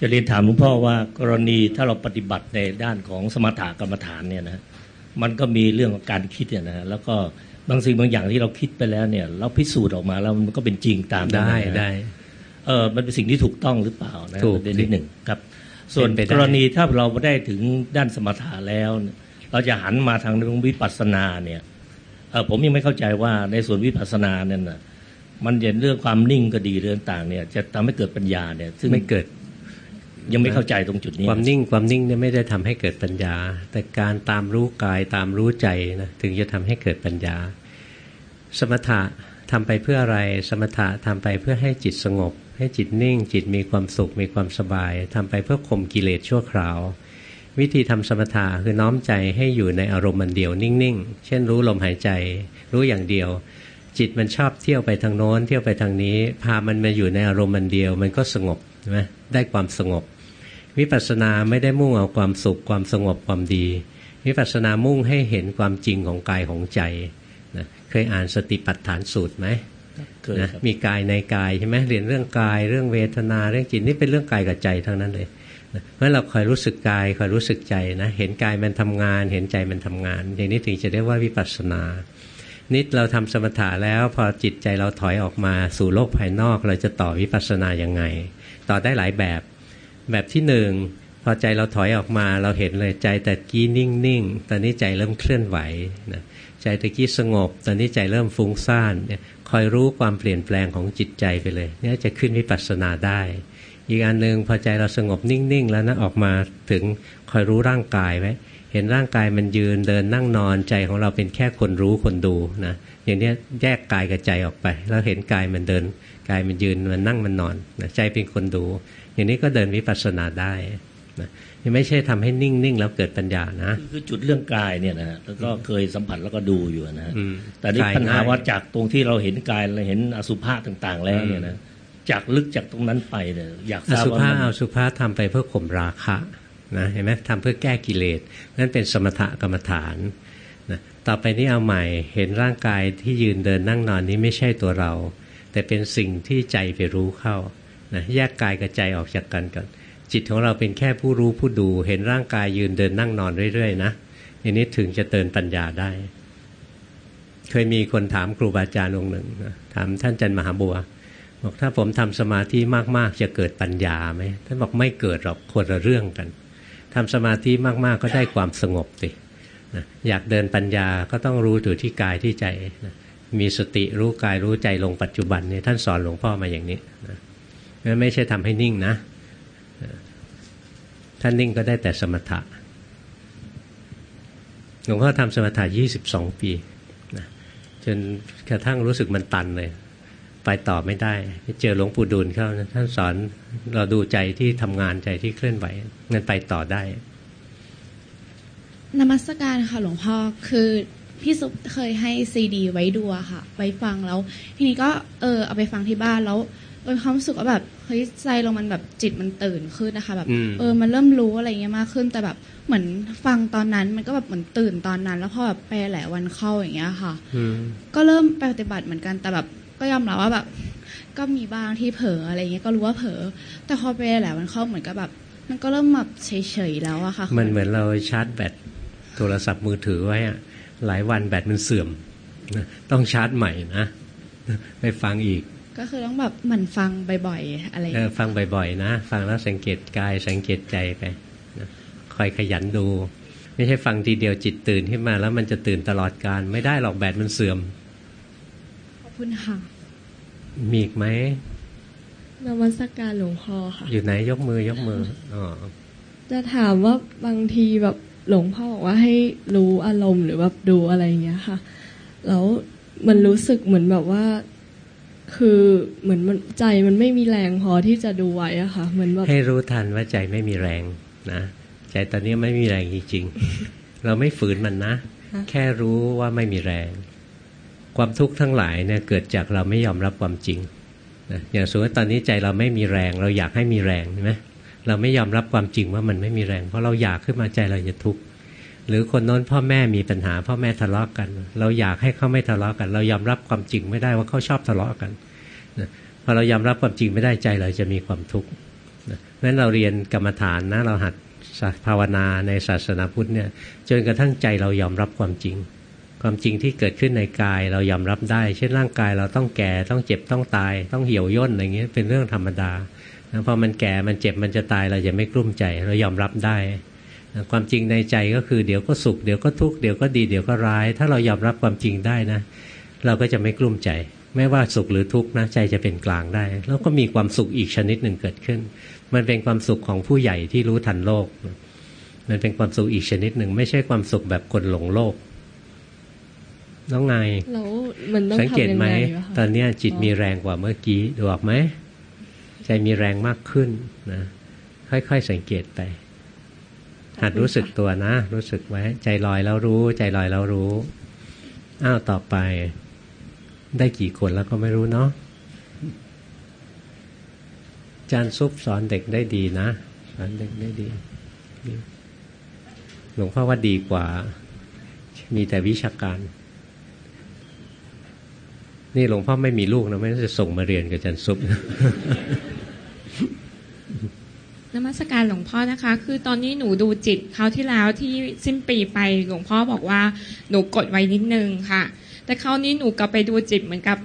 จะเรียนถามหลวงพ่อว่ากรณีถ้าเราปฏิบัติในด้านของสมถะกรรมฐานเนี่ยนะมันก็มีเรื่องของการคิดเนี่ยนะแล้วก็บางสิ่งบางอย่างที่เราคิดไปแล้วเนี่ย เราพิสูจน์ออกมาแล้วมันก็เป็นจริงตามได้ได้เออมันเป็นสิ่งที่ถูกต้องหรือเปล่านะถูกนิดหนึ่งครับ ส่วนกรณีถ้าเราได้ถึงด้านสมถะแล้ว เราจะหันมาทางเรื่องวิปัสสนาเนี่ยเออผมยังไม่เข้าใจว่าในส่วนวิปัสสนาเนี่ยนะ มันเห็นเรื่องความนิ่งก็ดีเรื่องต่างเนี่ย จะทำให้เกิดปัญญาเนี่ย ซึ่งไม่เกิด ยังไม่เข้าใจตรงจุดนี้ ความนิ่งความนิ่งเนี่ยไม่ได้ทำให้เกิดปัญญา แต่การตามรู้กายตามรู้ใจนะถึงจะทำให้เกิดปัญญา สมถะทำไปเพื่ออะไร สมถะทำไปเพื่อให้จิตสงบ ให้จิตนิ่ง จิตมีความสุขมีความสบายทำไปเพื่อข่มกิเลสชั่วคราว วิธีทำสมถะคือน้อมใจให้อยู่ในอารมณ์มันเดียวนิ่งๆ เช่นรู้ลมหายใจ รู้อย่างเดียว จิตมันชอบเที่ยวไปทางโน้นเที่ยวไปทางนี้ พามันมาอยู่ในอารมณ์มันเดียว มันก็สงบใช่ไหมได้ความสงบ วิปัสสนาไม่ได้มุ่งเอาความสุขความสงบความดี วิปัสสนามุ่งให้เห็นความจริงของกายของใจนะเคยอ่านสติปัฏฐานสูตรไหมนะมีกายในกายใช่ไหมเรียนเรื่องกายเรื่องเวทนาเรื่องจิตนี่เป็นเรื่องกายกับใจทั้งนั้นเลยเพราะเราคอยรู้สึกกายคอยรู้สึกใจนะเห็นกายมันทำงาน เห็นใจมันทำงาน อย่างนี้ถึงจะเรียกว่าวิปัสสนา นิดเราทำสมถะแล้วพอจิตใจเราถอยออกมาสู่โลกภายนอก เราจะต่อวิปัสสนายังไง ต่อได้หลายแบบ แบบที่หนึ่งพอใจเราถอยออกมาเราเห็นเลยใจแต่กี้นิ่งๆ ตอนนี้ใจเริ่มเคลื่อนไหวนะใจตะกี้สงบ ตอนนี้ใจเริ่มฟุ้งซ่านเนี่ยคอยรู้ความเปลี่ยนแปลงของจิตใจไปเลยเนี่ยจะขึ้นวิปัสสนาได้ อีกอันหนึ่งพอใจเราสงบนิ่งๆ แล้วนะออกมาถึงคอยรู้ร่างกายไว้ เห็นร่างกายมันยืนเดินนั่งนอนใจของเราเป็นแค่คนรู้คนดูนะอย่างนี้แยกกายกับใจออกไป แล้วเห็นกายมันเดินกายมันยืนมันนั่งมันนอนนะใจเป็นคนดู อย่างนี้ก็เดินวิปัสสนาได้นะยังไม่ใช่ทำให้นิ่งๆแล้วเกิดปัญญานะคือจุดเรื่องกายเนี่ยนะแล้วก็เคยสัมผัสแล้วก็ดูอยู่นะแต่นี่ปัญหาว่าจากตรงที่เราเห็นกายเราเห็นอสุภะต่าง ๆ แล้วเนี่ยนะจากลึกจากตรงนั้นไปเนี่ยอยากทราบว่าอสุภะอสุภะทำไปเพื่อข่มราคะ นะเห็นไหมทำเพื่อแก้กิเลสนั่นเป็นสมถกรรมฐานนะต่อไปนี้เอาใหม่เห็นร่างกายที่ยืนเดินนั่งนอนนี้ไม่ใช่ตัวเรา แต่เป็นสิ่งที่ใจไปรู้เข้านะแยกกายกับใจออกจากกันก่อนจิตของเราเป็นแค่ผู้รู้ผู้ดู เห็นร่างกายยืนเดินนั่งนอนเรื่อยๆนะอย่างนี้ถึงจะเตือนปัญญาได้ เคยมีคนถามครูบาอาจารย์องค์หนึ่งนะถามท่านจันมหาบัวบอกถ้าผมทำสมาธิมากๆ จะเกิดปัญญาไหมท่านบอกไม่เกิดหรอกคนละเรื่องกัน ทำสมาธิมากๆ ก็ได้ความสงบสินะอยากเดินปัญญาก็ต้องรู้อยู่ที่กายที่ใจนะมีสติรู้กายรู้ใจลงปัจจุบันเนี่ยท่านสอนหลวงพ่อมาอย่างนี้นะไม่ใช่ทำให้นิ่งนะ ท่านนิ่งก็ได้แต่สมถะหลวงพ่อทำสมถะยี่สิบสองปีนะจนกระทั่งรู้สึกมันตันเลย ไปต่อไม่ได้เจอหลวงปู่ดูลเข้าท่านสอนเราดูใจที่ทำงานใจที่เคลื่อนไหวงั้นไปต่อได้นมัสการค่ะหลวงพ่อคือพี่ซุปเคยให้ซีดี ไว้ดูค่ะ ไว้ฟังแล้ว ทีนี้ก็เออเอาไปฟังที่บ้านแล้วโดยความรู้สึกว่าแบบเฮ้เฮ้ยใจเรามันแบบจิตมันตื่นขึ้นนะคะ แบบ เออมันเริ่มรู้อะไรเงี้ยมากขึ้น แต่แบบเหมือนฟังตอนนั้น มันก็แบบเหมือนตื่นตอนนั้น แล้วพอแบบไปหลายวันเข้าอย่างเงี้ยค่ะก็เริ่มปฏิบัติเหมือนกันแต่แบบ ก็ยอมรับว่าแบบ ก็มีบ้างที่เผลออะไรเงี้ยก็รู้ว่าเผลอแต่พอไปหลายวันเข้าเหมือนกับแบบ มันก็เริ่มแบบเฉยๆแล้วอะค่ะมันเหมือนเราชาร์จแบตโทรศัพท์มือถือไว้อะหลายวันแบตมันเสื่อมต้องชาร์จใหม่นะไปฟังอีก ก็คือต้องแบบมันฟังบ่อยๆอะไรฟังบ่อยๆนะ ฟังแล้วสังเกตกายสังเกตใจไปคอยขยันดู ไม่ใช่ฟังทีเดียวจิตตื่นขึ้นมาแล้วมันจะตื่นตลอดการไม่ได้หรอกแบตมันเสื่อม ขอบคุณค่ะ มีอีกไหมนมัสการหลวงพ่อค่ะ อยู่ไหนยกมือยกมืออ๋อจะถามว่าบางทีแบบหลวงพ่อบอกว่าให้รู้อารมณ์หรือว่าดูอะไรอย่างเงี้ยค่ะ แล้วมันรู้สึกเหมือนแบบว่า คือเหมือนมันใจมันไม่มีแรงพอที่จะดูไว้อะค่ะเหมือนแบบให้รู้ทันว่าใจไม่มีแรงนะ ใจตอนนี้ไม่มีแรงจริงๆเราไม่ฝืนมันนะ แค่รู้ว่าไม่มีแรง ความทุกข์ทั้งหลายเนี่ยเกิดจากเราไม่ยอมรับความจริงนะอย่างสมมติตอนนี้ใจเราไม่มีแรง เราอยากให้มีแรงใช่ไหมเราไม่ยอมรับความจริงว่ามันไม่มีแรง เพราะเราอยากขึ้นมาใจเราจะทุกข์หรือคนโน้นพ่อแม่มีปัญหา พ่อแม่ทะเลาะกกัน เราอยากให้เขาไม่ทะเลาะกัน เรายอมรับความจริงไม่ได้ว่าเขาชอบทะเลาะกันพอเรายอมรับความจริงไม่ได้ใจเราจะมีความทุกข์เพราะฉะนั้นเราเรียนกรรมฐานนะเราหัดภาวนาในศาสนาพุทธเนี่ยจนกระทั่งใจเรายอมรับความจริง ความจริงที่เกิดขึ้นในกายเรายอมรับได้ เช่นร่างกายเราต้องแก่ต้องเจ็บต้องตาย ต้องเหี่ยวย่นอะไรเงี้ยเป็นเรื่องธรรมดาพอมันแก่มันเจ็บมันจะตายเราจะไม่กลุ้มใจ เรายอมรับได้ ความจริงในใจก็คือเดี๋ยวก็สุขเดี๋ยวก็ทุกข์เดี๋ยวก็ดีเดี๋ยวก็ร้าย ถ้าเรายอมรับความจริงได้นะ เราก็จะไม่กลุ้มใจ ไม่ว่าสุขหรือทุกข์นะใจจะเป็นกลางได้ แล้วก็มีความสุขอีกชนิดหนึ่งเกิดขึ้น มันเป็นความสุขของผู้ใหญ่ที่รู้ทันโลก มันเป็นความสุขอีกชนิดหนึ่ง ไม่ใช่ความสุขแบบคนหลงโลก น้องไงสังเกตไหมตอนนี้จิตมีแรงกว่าเมื่อกี้ดูออกไหมใจมีแรงมากขึ้นนะค่อยๆสังเกตไปหัดรู้สึกตัวนะ รู้สึกไว้ ใจลอยแล้วรู้ ใจลอยแล้วรู้อ้าวต่อไป ได้กี่คนแล้วก็ไม่รู้เนาะจารย์ซุปสอนเด็กได้ดีนะสอนเด็กได้ดีหลวงพ่อว่าดีกว่า มีแต่วิชาการ นี่หลวงพ่อไม่มีลูกนะไม่จะส่งมาเรียนกับอาจารย์ซุปนมัสการหลวงพ่อนะคะ คือตอนนี้หนูดูจิตเขาที่แล้วที่สิ้นปีไปหลวงพ่อบอกว่าหนูกดไว้นิดนึงค่ะ แต่คราวนี้หนูกลับไปดูจิตเหมือนกับ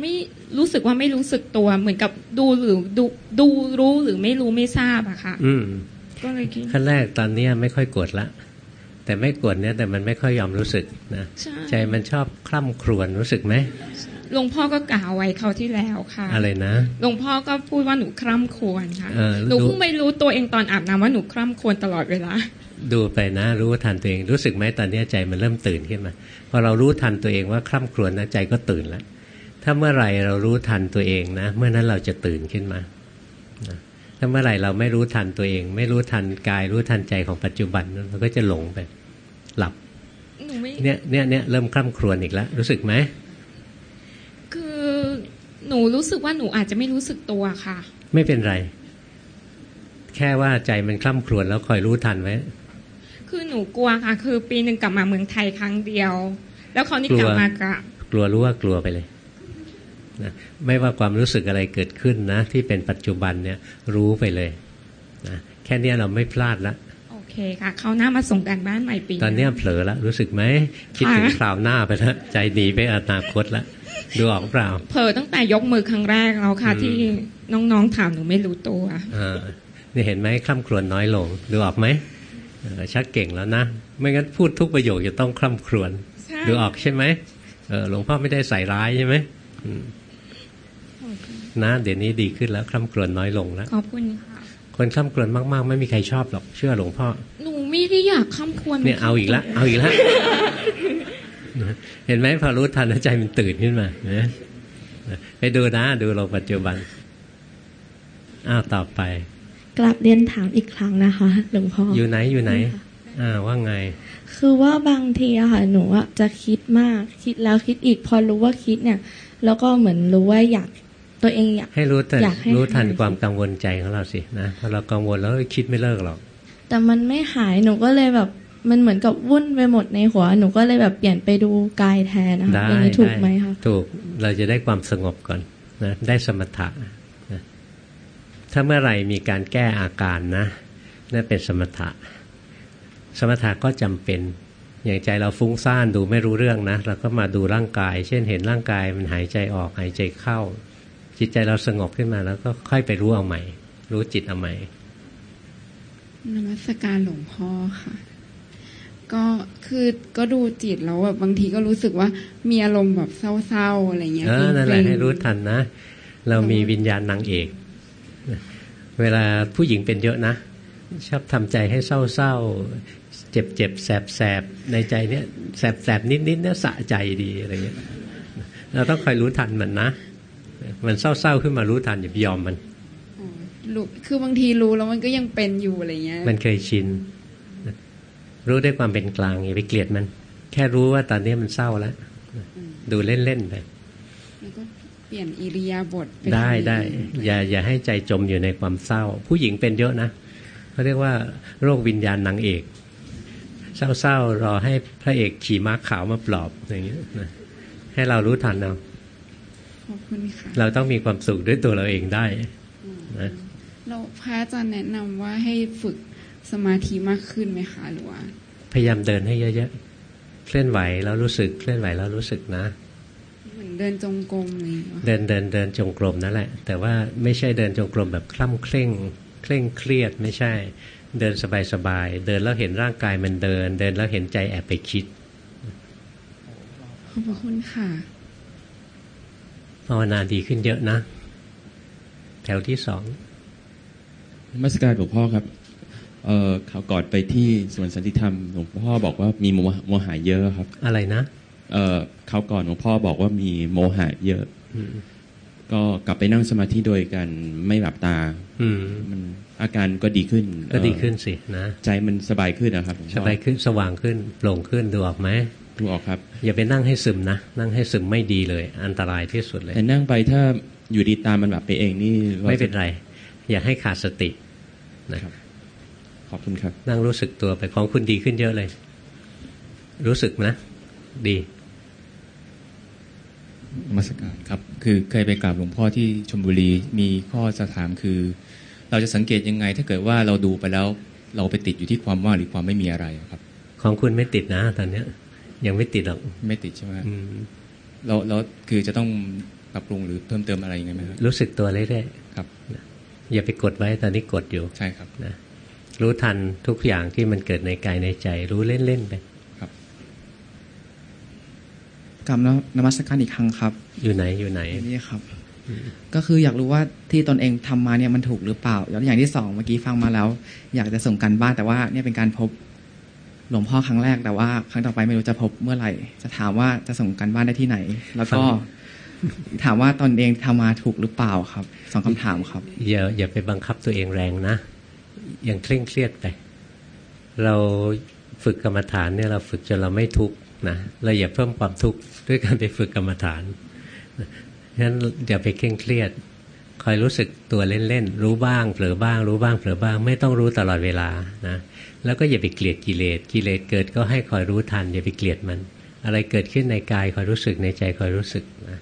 ไม่รู้สึกว่าไม่รู้สึกตัว เหมือนกับดูหรือดูดูรู้หรือไม่รู้ไม่ทราบอะค่ะ อืมก็เลยคิดขั้นแรกตอนนี้ไม่ค่อยกดละแต่ไม่กดเนี่ยแต่มันไม่ค่อยยอมรู้สึกนะใจมันชอบคล่ำครวญรู้สึกไหม หลวงพ่อก็กล่าวไว้เขาที่แล้วค่ะ อะไรนะหลวงพ่อก็พูดว่าหนูคร่ำควรค่ะหนูเพิ่งไม่รู้ตัวเองตอนอาบน้ำว่าหนูคร่ำควรตลอดเวลาดูไปนะรู้ทันตัวเองรู้สึกไหมตอนนี้ใจมันเริ่มตื่นขึ้นมาพอเรารู้ทันตัวเองว่าคร่ำครวญนะใจก็ตื่นแล้วถ้าเมื่อไหร่เรารู้ทันตัวเองนะ เมื่อนั้นเราจะตื่นขึ้นมาถ้าเมื่อไหร่เราไม่รู้ทันตัวเอง ไม่รู้ทันกาย รู้ทันใจของปัจจุบันเราก็จะหลงไปหลับเนี่ยเนี่ยเนี่ยเริ่มคร่ำครวญอีกแล้วรู้สึกไหม หนูรู้สึกว่าหนูอาจจะไม่รู้สึกตัวค่ะ ไม่เป็นไร แค่ว่าใจมันคล่ำครวญแล้วคอยรู้ทันไว้ คือหนูกลัวค่ะ คือปีหนึ่งกลับมาเมืองไทยครั้งเดียว แล้วเขานี่กลับมากะกลัวรู้ว่ากลัวไปเลยนะไม่ว่าความรู้สึกอะไรเกิดขึ้นนะ ที่เป็นปัจจุบันเนี่ยรู้ไปเลยนะแค่นี้เราไม่พลาดละโอเคค่ะเขาหน้ามาส่งกันบ้านใหม่ปีตอนนี้เผลอแล้วรู้สึกไหมคิดถึงคราวหน้าไปแล้วใจหนีไปอนาคตแล้ว ดูออกเปล่าเผลอตั้งแต่ยกมือครั้งแรกแล้วค่ะ ที่น้องๆถามหนูไม่รู้ตัวอ่านี่เห็นไหมคล่ำครวญน้อยลง ดูออกไหมชักเก่งแล้วนะ ไม่งั้นพูดทุกประโยคจะต้องคล่ำครวญดูออกใช่ไหมเออหลวงพ่อไม่ได้ใส่ร้ายใช่ไหมนะเดี๋ยวนี้ดีขึ้นแล้วคล่ำครวญน้อยลงแล้วขอบคุณค่ะคนคล่ำครวญมากๆ ไม่มีใครชอบหรอกเชื่อหลวงพ่อหนูไม่ได้อยากคล่ำครวญเนี่ยเอาอีกแล้วเอาอีกแล้ว เห็นไหมพอรู้ทันใจมันตื่นขึ้นมาไปดูนะ ดูเราปัจจุบัน อ้าวต่อไป กลับเรียนถามอีกครั้งนะคะหลวงพ่ออยู่ไหนอยู่ไหน อ่าว่าไง คือว่าบางทีอะค่ะหนูอะจะคิดมากคิดแล้วคิดอีก พอรู้ว่าคิดเนี่ย แล้วก็เหมือนรู้ว่าอยากตัวเองอยากให้รู้แต่อยากให้รู้ทันความกังวลใจของเราสินะพอเรากังวลแล้วคิดไม่เลิกหรอกแต่มันไม่หายหนูก็เลยแบบ มันเหมือนกับวุ่นไปหมดในหัว หนูก็เลยแบบเปลี่ยนไปดูกายแทนนะคะอย่างนี้ถูกไหมคะถูกเราจะได้ความสงบก่อนนะได้สมถะนะถ้าเมื่อไหร่มีการแก้อาการนะนั่นเป็นสมถะ สมถะก็จำเป็นอย่างใจเราฟุ้งซ่านดูไม่รู้เรื่องนะเราก็มาดูร่างกาย เช่นเห็นร่างกายมันหายใจออกหายใจเข้า จิตใจเราสงบขึ้นมาแล้วก็ค่อยไปรู้เอาใหม่ รู้จิตเอาใหม่นมัสการหลวงพ่อค่ะ ก็คือก็ดูจิตแล้วแบบบางทีก็รู้สึกว่ามีอารมณ์แบบเศร้าๆอะไรเงี้ยเออนั่นแหละให้รู้ทันนะ เรามีวิญญาณนางเอก เวลาผู้หญิงเป็นเยอะนะ ชอบทำใจให้เศร้าเจ็บเจ็บแสบแสบในใจเนี้ยแสบแสบนิดนิดเนี่ยสะใจดีอะไรเงี้ยเราต้องคอยรู้ทันมันนะ มันเศร้าๆขึ้นมารู้ทันอย่าไปยอมมันรู้คือ บางทีรู้แล้วมันก็ยังเป็นอยู่อะไรเงี้ย มันเคยชิน รู้ด้วยความเป็นกลางอย่าไปเกลียดมัน แค่รู้ว่าตอนนี้มันเศร้าแล้วดูเล่นๆไปแล้วก็เปลี่ยนอิริยาบถได้ได้อย่าอย่าให้ใจจมอยู่ในความเศร้า ผู้หญิงเป็นเยอะนะเขาเรียกว่าโรควิญญาณนางเอก เศร้าๆรอให้พระเอกขี่ม้าขาวมาปลอบอย่างเงี้ยนะให้เรารู้ทันเอาขอบคุณค่ะเราต้องมีความสุขด้วยตัวเราเองได้นะเราพระอาจารย์แนะนำว่าให้ฝึก สมาธิมากขึ้นไหมคะหรือว่าพยายามเดินให้เยอะๆเคลื่อนไหวแล้วรู้สึกเคลื่อนไหวแล้วรู้สึกนะเหมือนเดินจงกรมเลยเดินเดินเดินจงกรมนั่นแหละ แต่ว่าไม่ใช่เดินจงกรมแบบคล่ำเคร่ง เคร่งเครียดไม่ใช่ เดินสบายๆเดินแล้วเห็นร่างกายมันเดิน เดินแล้วเห็นใจแอบไปคิดขอบคุณค่ะภาวนาดีขึ้นเยอะนะ แถวที่สองมัสการหลวงพ่อครับ เออข่าวก่อนไปที่สวนสันติธรรมหลวงพ่อบอกว่ามีโมหะเยอะครับ อะไรนะ เออข่าวก่อนหลวงพ่อบอกว่ามีโมหะเยอะ ก็กลับไปนั่งสมาธิโดยกันไม่หลับตา อืมันอาการก็ดีขึ้น ก็ดีขึ้นสินะใจมันสบายขึ้นนะครับสบายขึ้นสว่างขึ้นโปร่งขึ้นดูออกไหมดูออกครับ อย่าไปนั่งให้ซึมนะ นั่งให้ซึมไม่ดีเลย อันตรายที่สุดเลย แต่นั่งไปถ้าอยู่ดีตามมันแบบไปเองนี่ไม่เป็นไร อย่าให้ขาดสตินะครับ ขอบคุณครับ นั่งรู้สึกตัวไปของคุณดีขึ้นเยอะเลย รู้สึกนะ ดีมาสการครับ คือเคยไปกราบหลวงพ่อที่ชมบุรีมีข้อจะถามคือ เราจะสังเกตยังไง ถ้าเกิดว่าเราดูไปแล้ว เราไปติดอยู่ที่ความว่างหรือความไม่มีอะไรครับ ของคุณไม่ติดนะตอนเนี้ย ยังไม่ติดหรอกไม่ติดใช่ไหมเราเราคือจะต้องปรับปรุงหรือเพิ่มเติมอะไรยังไงไหมครับรู้สึกตัวเรื่อยๆครับอย่าไปกดไว้ตอนนี้กดอยู่ใช่ครับนะ รู้ทันทุกอย่างที่มันเกิดในกายในใจ รู้เล่นๆไปครับกรรมแล้วนมัสการอีกครั้งครับ อยู่ไหนอยู่ไหนนี่ครับ ก็คืออยากรู้ว่าที่ตนเองทำมาเนี่ยมันถูกหรือเปล่าอย่างที่สองเมื่อกี้ฟังมาแล้ว อยากจะส่งกันบ้านแต่ว่าเนี่ยเป็นการพบหลวงพ่อครั้งแรกแต่ว่า ครั้งต่อไปไม่รู้จะพบเมื่อไหร่ จะถามว่าจะส่งกันบ้านได้ที่ไหน แล้วก็ถามว่าตนเองทำมาถูกหรือเปล่าครับสองคำถามครับอย่าอย่าไปบังคับตัวเองแรงนะ ยังเคร่งเครียดไป เราฝึกกรรมฐานเนี่ยเราฝึกจนเราไม่ทุกข์นะเราอย่าเพิ่มความทุกข์ด้วยการไปฝึกกรรมฐานฉะนั้นอย่าไปเคร่งเครียด คอยรู้สึกตัวเล่นๆรู้บ้างเผลอบ้าง รู้บ้างเผลอบ้าง ไม่ต้องรู้ตลอดเวลานะแล้วก็อย่าไปเกลียดกิเลสกิเลสเกิดก็ให้คอยรู้ทัน อย่าไปเกลียดมัน อะไรเกิดขึ้นในกายคอยรู้สึกในใจคอยรู้สึกนะ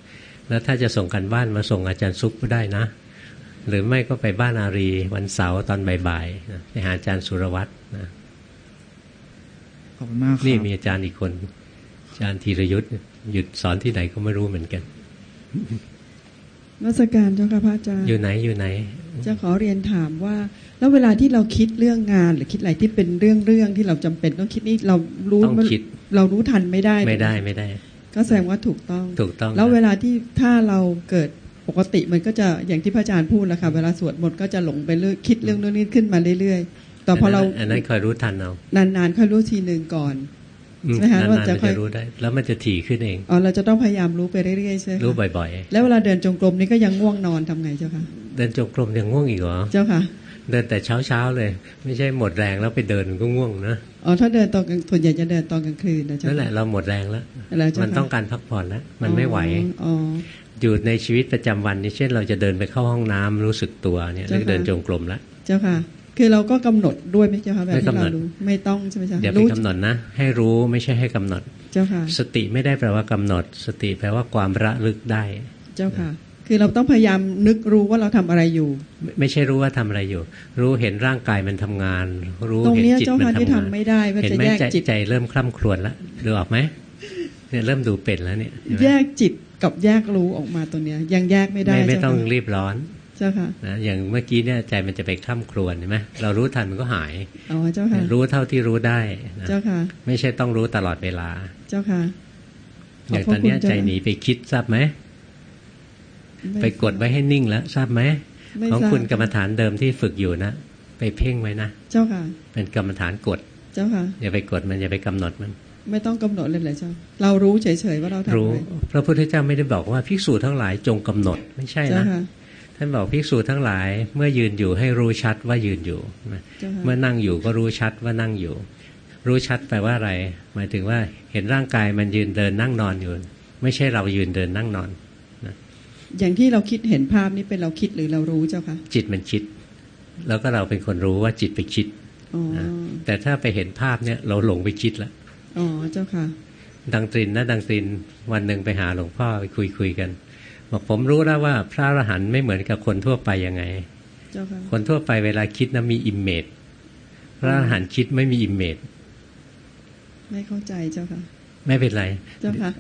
แล้วถ้าจะส่งกันบ้านมาส่งอาจารย์ซุปก็ได้นะ หรือไม่ก็ไปบ้านอารี วันเสาร์ตอนบ่ายๆไปหาอาจารย์สุรวัตรนะขอบคุณมากนี่มีอาจารย์อีกคน อาจารย์ธีรยุทธ์หยุดสอนที่ไหนก็ไม่รู้เหมือนกันรัศการเจ้าค่ะพระอาจารย์อยู่ไหนอยู่ไหน จะขอเรียนถามว่า แล้วเวลาที่เราคิดเรื่องงาน หรือคิดอะไรที่เป็นเรื่องเรื่องที่เราจำเป็นต้องคิดนี่เรารู้ต้องคิดเรารู้ทันไม่ได้ ไม่ได้ไม่ได้ ก็แสดงว่าถูกต้องถูกต้อง แล้วเวลาที่ถ้าเราเกิด ปกติมันก็จะอย่างที่พระอาจารย์พูดแหละค่ะเวลาสวดมนต์ก็จะหลงไปเรื่อยคิดเรื่องนี้ขึ้นมาเรื่อยๆแต่พอเราอันนั้นคอยรู้ทันเอานานๆค่อยรู้ทีหนึ่งก่อนใช่ไหมคะว่าจะค่อยรู้ได้ แล้วมันจะถี่ขึ้นเองอ๋อเราจะต้องพยายามรู้ไปเรื่อยๆใช่ไหมรู้บ่อยๆ แล้วเวลาเดินจงกรมนี่ก็ยังง่วงนอนทำไงเจ้าค่ะเดินจงกรมยังง่วงอีกเหรอเจ้าค่ะเดินแต่เช้าเช้าเลย ไม่ใช่หมดแรงแล้วไปเดินก็ง่วงนะอ๋อถ้าเดินตอนกลางส่วนใหญ่จะเดินตอนกลางคืนนะจ๊ะนั่นแหละเราหมดแรงแล้วมันต้องการพักผ่อนแล้วมันไม่ไหว อ๋ออยู่ในชีวิตประจำวันนี่เช่น เราจะเดินไปเข้าห้องน้ำรู้สึกตัวเนี่ยเดินจงกรมแล้วเจ้าค่ะ คือเราก็กำหนดด้วยไหมเจ้าค่ะแบบที่เราดูไม่ต้องใช่ไหมจ๊ะอย่าไปกำหนดนะ ให้รู้ไม่ใช่ให้กำหนด เจ้าค่ะ สติไม่ได้แปลว่ากำหนด สติแปลว่าความระลึกได้ เจ้าค่ะ คือเราต้องพยายามนึกรู้ว่าเราทำอะไรอยู่ ไม่ใช่รู้ว่าทำอะไรอยู่ รู้เห็นร่างกายมันทำงาน รู้เห็นจิตมันทำงานไม่ได้เห็นไหมใจใจเริ่มคล่ำครวญแล้วดูออกไหมเนี่ยเริ่มดูเป็นแล้วเนี่ยแยกจิต กับแยกรู้ออกมาตัวเนี้ย ยังแยกไม่ได้ไม่ไม่ต้องรีบร้อนเจ้าค่ะนะอย่างเมื่อกี้เนี่ยใจมันจะไปคล่ำครวญใช่ไหมเรารู้ทันมันก็หายอ๋อเจ้าค่ะรู้เท่าที่รู้ได้เจ้าค่ะ ไม่ใช่ต้องรู้ตลอดเวลา เจ้าค่ะอย่างตอนนี้ใจหนีไปคิดทราบไหมไปกดไว้ให้นิ่งแล้วทราบไหมของคุณกรรมฐานเดิมที่ฝึกอยู่นะไปเพ่งไว้นะเจ้าค่ะ เป็นกรรมฐานกด เจ้าค่ะอย่าไปกดมันอย่าไปกำหนดมัน ไม่ต้องกำหนดเลยเลยเจ้าเรารู้เฉยๆว่าเราทำอะไรรู้ พระพุทธเจ้าไม่ได้บอกว่าภิกษุทั้งหลายจงกำหนดไม่ใช่นะท่านบอกภิกษุทั้งหลายเมื่อยืนอยู่ให้รู้ชัดว่ายืนอยู่เมื่อนั่งอยู่ก็รู้ชัดว่านั่งอยู่ รู้ชัดแปลว่าอะไร หมายถึงว่าเห็นร่างกายมันยืนเดินนั่งนอนอยู่ ไม่ใช่เรายืนเดินนั่งนอนอย่างที่เราคิดเห็นภาพนี้เป็นเราคิดหรือเรารู้เจ้าคะจิตมันคิด แล้วก็เราเป็นคนรู้ว่าจิตไปคิดแต่ถ้าไปเห็นภาพเนี่ยเราหลงไปคิดแล้ว อ๋อเจ้าค่ะ ดังตรินนะดังตรินวันหนึ่งไปหาหลวงพ่อไปคุยคุยกันบอกผมรู้แล้วว่าพระอรหันต์ไม่เหมือนกับคนทั่วไปยังไงเจ้าค่ะคนทั่วไปเวลาคิดนะมี image พระอรหันต์คิดไม่มี imageไม่เข้าใจเจ้าค่ะ ไม่เป็นไร เจ้าค่ะ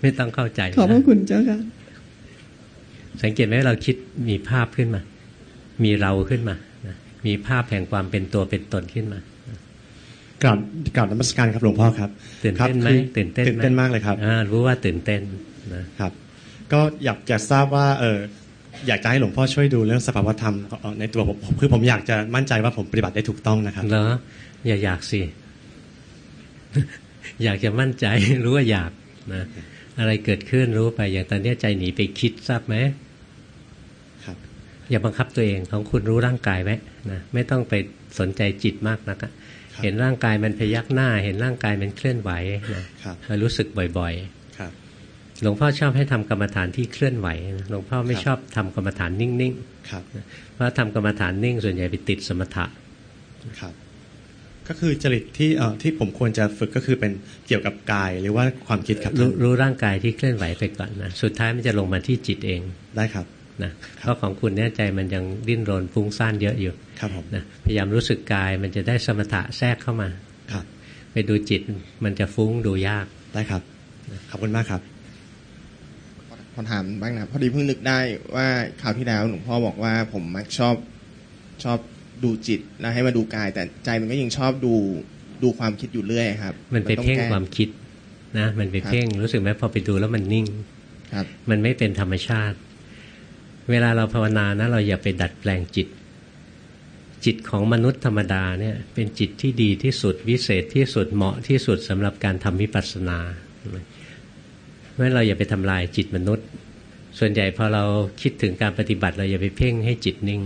ไม่ต้องเข้าใจ ขอบพระคุณเจ้าค่ะ สังเกตไหมเราคิดมีภาพขึ้นมา มีเราขึ้นมา มีภาพแห่งความเป็นตัวเป็นตนขึ้นมา กราบกราบนมัสการครับหลวงพ่อครับตื่นเต้นไหมตื่นเต้นตื่นเต้นมากเลยครับรู้ว่าตื่นเต้นนะครับ ก็อยากจะทราบว่าเอออยากจะให้หลวงพ่อช่วยดูเรื่องสภาวธรรมในตัวผมคือผมอยากจะมั่นใจว่าผมปฏิบัติได้ถูกต้องนะครับเหรออย่าอยากสิอยากจะมั่นใจรู้ว่าอยากนะอะไรเกิดขึ้นรู้ไปอย่างตอนนี้ใจหนีไปคิดทราบไหมครับ อย่าบังคับตัวเองของคุณรู้ร่างกายไหมนะไม่ต้องไปสนใจจิตมากนัก เห็นร่างกายมันพยักหน้า เห็นร่างกายมันเคลื่อนไหวนะรู้สึกบ่อยๆครับหลวงพ่อชอบให้ทำกรรมฐานที่เคลื่อนไหวหลวงพ่อไม่ชอบทำกรรมฐานนิ่งๆครับเพราะทำกรรมฐานนิ่งส่วนใหญ่ไปติดสมถะครับก็คือจริตที่เอ่อที่ผมควรจะฝึกก็คือเป็นเกี่ยวกับกายหรือว่าความคิดครับรรู้ร่างกายที่เคลื่อนไหวไปก่อนนะสุดท้ายมันจะลงมาที่จิตเองได้ครับ นะเพราะของคุณเนี่ยใจมันยังดิ้นรนฟุ้งซ่านเยอะอยู่ครับผมนะพยายามรู้สึกกายมันจะได้สมถะแทรกเข้ามาครับไปดูจิตมันจะฟุ้งดูยากได้ครับขอบคุณมากครับพอถามบ้างนะพอดีเพิ่งนึกได้ว่าคราวที่แล้วหลวงพ่อบอกว่าผมมักชอบชอบดูจิตแล้วให้มาดูกาย แต่ใจมันก็ยังชอบดูดูความคิดอยู่เรื่อยครับ มันไปเพ่งความคิดนะ มันไปเพ่งรู้สึกไหมพอไปดูแล้วมันนิ่งครับ มันไม่เป็นธรรมชาติ เวลาเราภาวนานะเราอย่าไปดัดแปลงจิต จิตของมนุษย์ธรรมดาเนี่ยเป็นจิตที่ดีที่สุดวิเศษที่สุดเหมาะที่สุดสำหรับการทำวิปัสสนาเพราะเราอย่าไปทำลายจิตมนุษย์ ส่วนใหญ่พอเราคิดถึงการปฏิบัติเราอย่าไปเพ่งให้จิตนิ่ง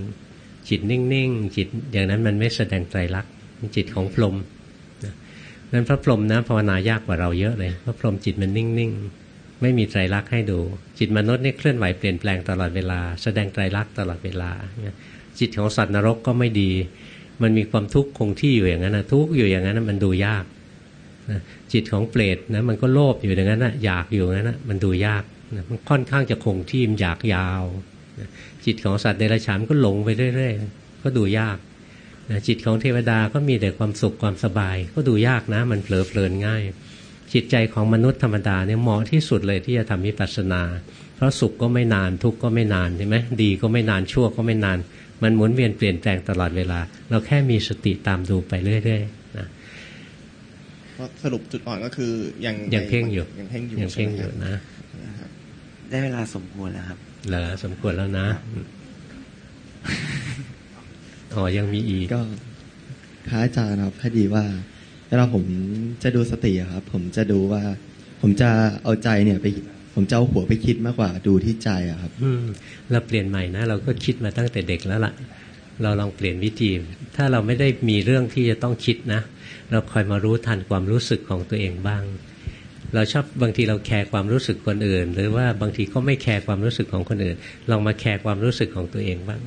จิตนิ่งๆจิตอย่างนั้นมันไม่แสดงไตรลักษณ์จิตของพรหมนั้นพระพรหมนะภาวนายากกว่าเราเยอะเลยพระพรหมจิตมันนิ่งๆ ไม่มีไตรลักษณ์ให้ดู จิตมนุษย์นี่เคลื่อนไหวเปลี่ยนแปลงตลอดเวลา แสดงไตรลักษณ์ตลอดเวลา จิตของสัตว์นรกก็ไม่ดี มันมีความทุกข์คงที่อยู่อย่างนั้นนะทุกข์อยู่อย่างนั้นมันดูยากจิตของเปรตนะมันก็โลภอยู่อย่างนั้นนะอยากอยู่อย่างนั้นนะมันดูยากมันค่อนข้างจะคงที่มันอยากยาวจิตของสัตว์เดรัจฉานก็หลงไปเรื่อยๆก็ดูยากจิตของเทวดาก็มีแต่ความสุขความสบาย ก็ดูยากนะ มันเผลอเพลินง่าย จิตใจของมนุษย์ธรรมดาเนี่ยเหมาะที่สุดเลยที่จะทำวิปัสสนา เพราะสุขก็ไม่นานทุกข์ก็ไม่นานใช่ไหมดีก็ไม่นานชั่วก็ไม่นาน มันหมุนเวียนเปลี่ยนแปลงตลอดเวลา เราแค่มีสติตามดูไปเรื่อยๆนะสรุปจุดอ่อนก็คือยังยังเพ่งอยู่ยังเพ่งอยู่ยังเพ่งอยู่นะได้เวลาสมควรแล้วครับเหรอสมควรแล้วนะอ๋อยังมีอีกก็พระอาจารย์ครับพอดีว่า เวลาผมจะดูสติครับ ผมจะดูว่า ผมจะเอาใจเนี่ยไปผมจะเอาหัวไปคิดมากกว่าดูที่ใจอะครับ อืมเราเปลี่ยนใหม่นะเราก็คิดมาตั้งแต่เด็กแล้วล่ะ เราลองเปลี่ยนวิธี ถ้าเราไม่ได้มีเรื่องที่จะต้องคิดนะ เราคอยมารู้ทันความรู้สึกของตัวเองบ้าง เราชอบบางทีเราแคร์ความรู้สึกคนอื่น หรือว่าบางทีก็ไม่แคร์ความรู้สึกของคนอื่น ลองมาแคร์ความรู้สึกของตัวเองบ้าง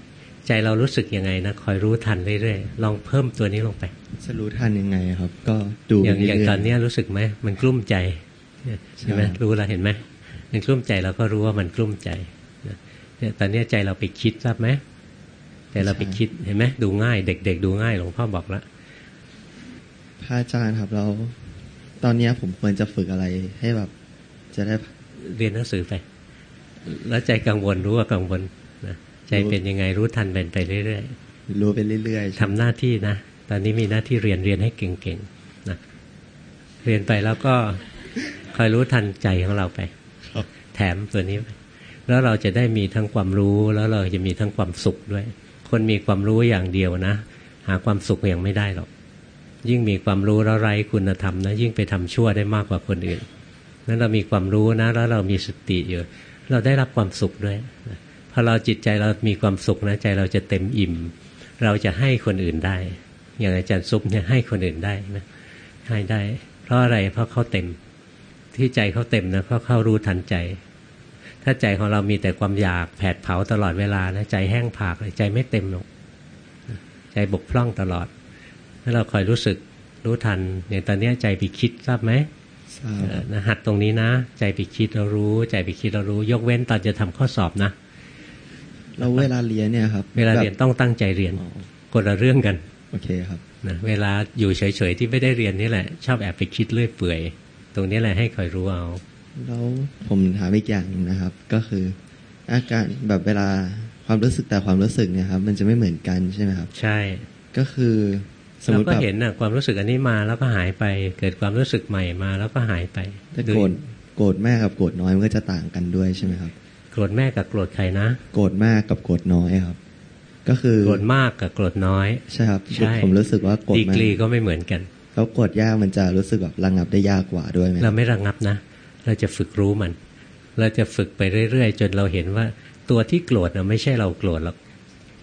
ใจเรารู้สึกยังไงนะคอยรู้ทันเรื่อยๆลองเพิ่มตัวนี้ลงไปจะรู้ทันยังไงครับ ก็ดูอย่างอย่างตอนนี้รู้สึกไหมมันกลุ้มใจใช่ไหมรู้แล้วเห็นไหมมันกลุ้มใจเราก็รู้ว่ามันกลุ้มใจเนี่ยตอนนี้ใจเราไปคิดทราบไหมแต่เราไปคิดเห็นไหมดูง่าย เด็ก ๆ ดูง่ายหลวงพ่อบอกแล้วพระอาจารย์ครับเราตอนนี้ผมควรจะฝึกอะไรให้แบบ จะได้เรียนหนังสือไป แล้วใจกังวลรู้ว่ากังวลนะ ใจเป็นยังไงรู้ทันเป็นไปเรื่อยๆรู้ไปเรื่อยๆทำหน้าที่นะตอนนี้มีหน้าที่เรียนเรียนให้เก่งๆนะเรียนไปแล้วก็คอยรู้ทันใจของเราไปแถมตัวนี้ไปแล้วเราจะได้มีทั้งความรู้แล้วเราจะมีทั้งความสุขด้วย คนมีความรู้อย่างเดียวนะ หาความสุขอย่างไม่ได้หรอก ยิ่งมีความรู้แล้วไร้คุณธรรมนะ ยิ่งไปทำชั่วได้มากกว่าคนอื่นนั้นเรามีความรู้นะ แล้วเรามีสติอยู่ เราได้รับความสุขด้วย พอเราจิตใจเรามีความสุขนะใจเราจะเต็มอิ่ม เราจะให้คนอื่นได้ อย่างอาจารย์ซุปเนี่ยให้คนอื่นได้นะให้ได้ เพราะอะไรเพราะเขาเต็ม ที่ใจเขาเต็มนะเพราะเขารู้ทันใจ ถ้าใจของเรามีแต่ความอยากแผดเผาตลอดเวลานะใจแห้งผากเลยใจไม่เต็มหรอกใจบกพร่องตลอดถ้าเราคอยรู้สึกรู้ทันอย่างตอนนี้ใจไปคิดทราบไหมนะหัดตรงนี้นะ ใจไปคิดเรารู้ ใจไปคิดเรารู้ ยกเว้นตอนจะทำข้อสอบนะ เราเวลาเรียนเนี่ยครับ เวลาเรียนต้องตั้งใจเรียนคนละเรื่องกัน โอเคครับนะเวลาอยู่เฉยๆที่ไม่ได้เรียนนี่แหละ ชอบแอบไปคิดเรื่อยเปื่อย ตรงนี้แหละให้คอยรู้เอาแล้วผมถามอีกอย่างนึงนะครับ ก็คือ อาการแบบเวลาความรู้สึกแต่ความรู้สึกเนี่ยครับมันจะไม่เหมือนกันใช่ไหมครับ ใช่ ก็คือสมมติเราก็เห็นนะความรู้สึกอันนี้มาแล้วก็หายไป เกิดความรู้สึกใหม่มาแล้วก็หายไปแต่โกรธโกรธแม่กับโกรธน้อยมันก็จะต่างกันด้วยใช่ไหมครับโก รธแม่กับโกรธใครนะ โกรธมากกับโกรธน้อยครับ ก็คือโกรธมากกับโกรธน้อย ใช่ครับผมรู้สึกว่าโกรธดีกรีก็ไม่เหมือนกันแล้วโกรธยากมันจะรู้สึกแบบระงับได้ยากกว่าด้วยไหมเราไม่ระงับนะ เราจะฝึกรู้มัน เราจะฝึกไปเรื่อยๆ จนเราเห็นว่าตัวที่โกรธนะไม่ใช่เราโกรธหรอก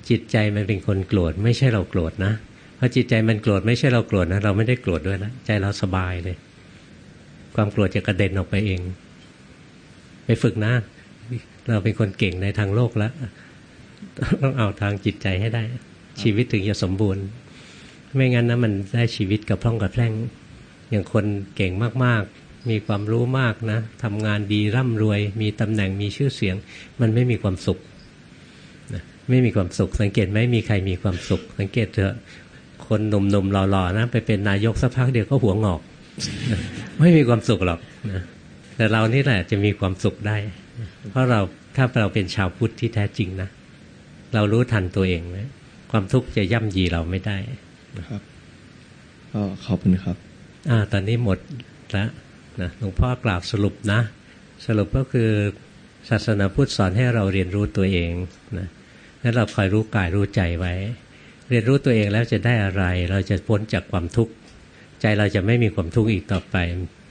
จิตใจมันเป็นคนโกรธไม่ใช่เราโกรธนะพอจิตใจมันโกรธไม่ใช่เราโกรธนะ เราไม่ได้โกรธด้วยนะใจเราสบายเลย ความโกรธจะกระเด็นออกไปเอง ไปฝึกนะ เราเป็นคนเก่งในทางโลกแล้วต้องเอาทางจิตใจให้ได้ ชีวิตถึงจะสมบูรณ์ ไม่งั้นนะมันได้ชีวิตกับพร่องกับแพร่ง อย่างคนเก่งมากๆ มีความรู้มากนะทำงานดีร่ำรวย มีตำแหน่งมีชื่อเสียง มันไม่มีความสุขไม่มีความสุข สังเกตไหมมีใครมีความสุข สังเกตเถอะคนหนุ่มๆหล่อๆนะไปเป็นนายกสักพักเดียวก็หัวงอก ไม่มีความสุขหรอกนะแต่เรานี่แหละจะมีความสุขได้ เพราะเราถ้าเราเป็นชาวพุทธที่แท้จริงนะ เรารู้ทันตัวเองนะความทุกข์จะย่ำยีเราไม่ได้ครับก็ขอบคุณครับ อ่า ตอนนี้หมดแล้วนะหลวงพ่อกล่าวสรุปนะ สรุปก็คือศาสนาพุทธสอนให้เราเรียนรู้ตัวเองนะแล้วเราคอยรู้กายรู้ใจไว้ เรียนรู้ตัวเองแล้วจะได้อะไร เราจะพ้นจากความทุกข์ใจเราจะไม่มีความทุกข์อีกต่อไป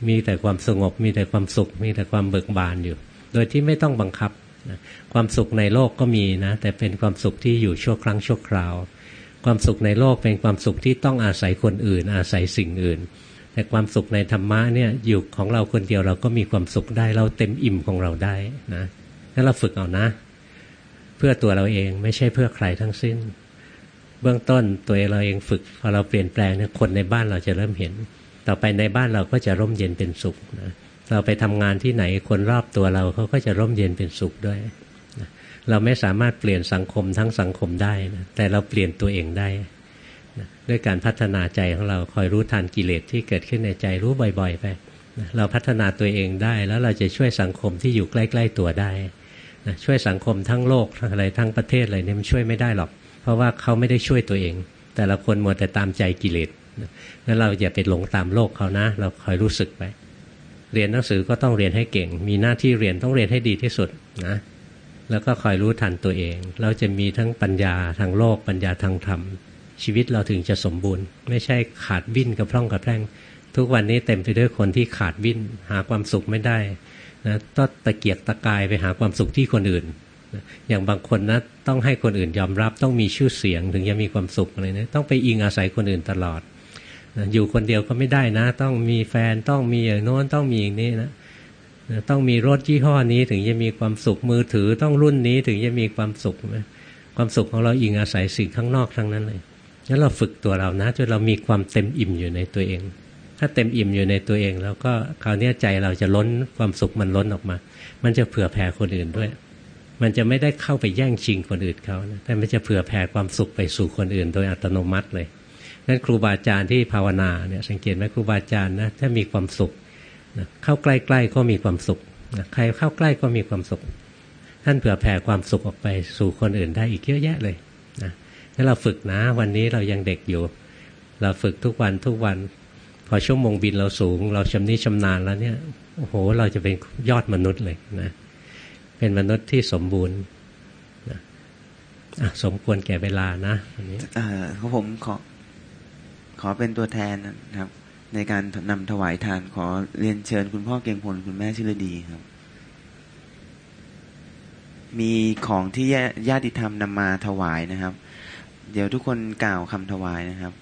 มีแต่ความสงบ มีแต่ความสุข มีแต่ความเบิกบานอยู่ โดยที่ไม่ต้องบังคับนะความสุขในโลกก็มีนะ แต่เป็นความสุขที่อยู่ชั่วครั้งชั่วคราว ความสุขในโลกเป็นความสุขที่ต้องอาศัยคนอื่น อาศัยสิ่งอื่น แต่ความสุขในธรรมะเนี่ยอยู่ของเราคนเดียวเราก็มีความสุขได้เราเต็มอิ่มของเราได้นะงั้นเราฝึกเอานะ เพื่อตัวเราเองไม่ใช่เพื่อใครทั้งสิ้น เบื้องต้นตัวเราเองฝึกพอเราเปลี่ยนแปลงเนี่ยคนในบ้านเราจะเริ่มเห็น ต่อไปในบ้านเราก็จะร่มเย็นเป็นสุขนะ เราไปทำงานที่ไหนคนรอบตัวเราเขาก็จะร่มเย็นเป็นสุขด้วยนะเราไม่สามารถเปลี่ยนสังคมทั้งสังคมได้นะแต่เราเปลี่ยนตัวเองได้ด้วยการพัฒนาใจของเราคอยรู้ทันกิเลสที่เกิดขึ้นในใจรู้บ่อย ๆ ไปเราพัฒนาตัวเองได้ แล้วเราจะช่วยสังคมที่อยู่ใกล้ ๆตัวได้นะช่วยสังคมทั้งโลกทั้งอะไรทั้งประเทศอะไรเนี่ยมันช่วยไม่ได้หรอก เพราะว่าเขาไม่ได้ช่วยตัวเอง แต่ละคนมัวแต่ตามใจกิเลสนั้นเราอย่าไปหลงตามโลกเขานะ เราคอยรู้สึกไป เรียนหนังสือก็ต้องเรียนให้เก่ง มีหน้าที่เรียนต้องเรียนให้ดีที่สุดนะแล้วก็คอยรู้ทันตัวเอง เราจะมีทั้งปัญญาทางโลกปัญญาทางธรรม ชีวิตเราถึงจะสมบูรณ์ ไม่ใช่ขาดวิ่นกับพร่องกับแพร่ง ทุกวันนี้เต็มไปด้วยคนที่ขาดวิ่นหาความสุขไม่ได้นะต้องตะเกียกตะกายไปหาความสุขที่คนอื่น อย่างบางคนนะต้องให้คนอื่นยอมรับต้องมีชื่อเสียงถึงจะมีความสุขอะไรนะต้องไปอิงอาศัยคนอื่นตลอด อยู่คนเดียวก็ไม่ได้นะ ต้องมีแฟนต้องมีอย่างโน้นต้องมีอย่างนี้นะต้องมีรถยี่ห้อนี้ถึงจะมีความสุขมือถือต้องรุ่นนี้ถึงจะมีความสุขความสุขของเราอิงอาศัยสิ่งข้างนอกทั้งนั้นเลยงั้นเราฝึกตัวเรานะจนเรามีความเต็มอิ่มอยู่ในตัวเอง ถ้าเต็มอิ่มอยู่ในตัวเอง แล้วก็คราวนี้ใจเราจะล้นความสุขมันล้นออกมา มันจะเผื่อแผ่คนอื่นด้วย มันจะไม่ได้เข้าไปแย่งชิงคนอื่นเขานะแต่มันจะเผื่อแผ่ความสุขไปสู่คนอื่น โดยอัตโนมัติเลย นั้นครูบาอาจารย์ที่ภาวนาเนี่ยสังเกตไหมครูบาอาจารย์นะถ้ามีความสุขนะเข้าใกล้ๆก็มีความสุขนะใครเข้าใกล้ก็มีความสุข ท่านเผื่อแผ่ความสุขออกไปสู่คนอื่นได้อีกเยอะแยะเลยนะถ้าเราฝึกนะวันนี้เรายังเด็กอยู่ เราฝึกทุกวันทุกวัน พอชั่วโมงบินเราสูง เราชำนิชำนาญแล้วเนี่ยโอ้โหเราจะเป็นยอดมนุษย์เลยนะเป็นมนุษย์ที่สมบูรณ์นะสมควรแก่เวลานะวันนี้เขาผมขอ ขอเป็นตัวแทนนะครับ ในการนำถวายทานขอเรียนเชิญคุณพ่อเก่งพลคุณแม่ชิรดีครับ มีของที่ญาติธรรมนำมาถวายนะครับ เดี๋ยวทุกคนกล่าวคำถวายนะครับ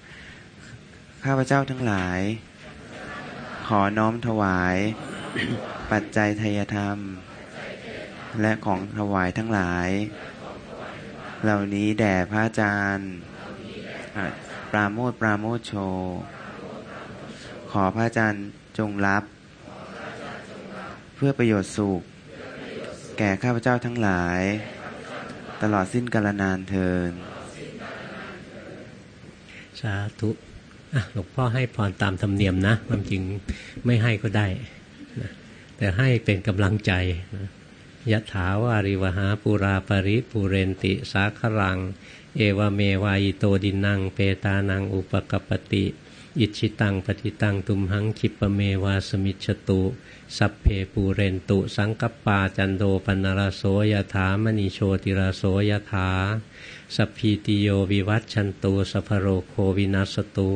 ข้าพเจ้าทั้งหลาย ขอน้อมถวาย ปัจจัยทยธรรม และของถวายทั้งหลาย เหล่านี้แด่พระอาจารย์ ปราโมทปราโมทโช ขอพระอาจารย์จงรับ เพื่อประโยชน์สุข แก่ข้าพเจ้าทั้งหลาย ตลอดสิ้นกาลนานเทิน สาธุหลวงพ่อให้พรตามธรรมเนียมนะความจริงไม่ให้ก็ได้นะแต่ให้เป็นกำลังใจนะยะถาวาริวหาปุราปริปุเรนติ สาครัง เอวเมวายโตดินังเปตานังอุปกปติอิชิตังปฏิตังตุมหังคิปเมวาสมิชตุ สัพเพปูเรนตุ สังกปาจันโดปนารโสยถามณีโชติราโสยถาสัพพีติโยวิวัตชันตุสัพโรโควินัสตุ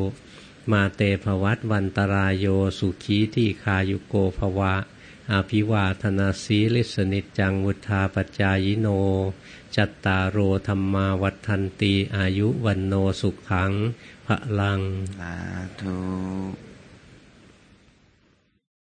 มาเตภวัตวันตรายโยสุขีที่คายุโกภวะอาภิวาธนาสีลิสนิจังวุธาปจายโน จัตตารโรธรรมาวัฒนตีอายุวันโนสุขังพระลังสาธุ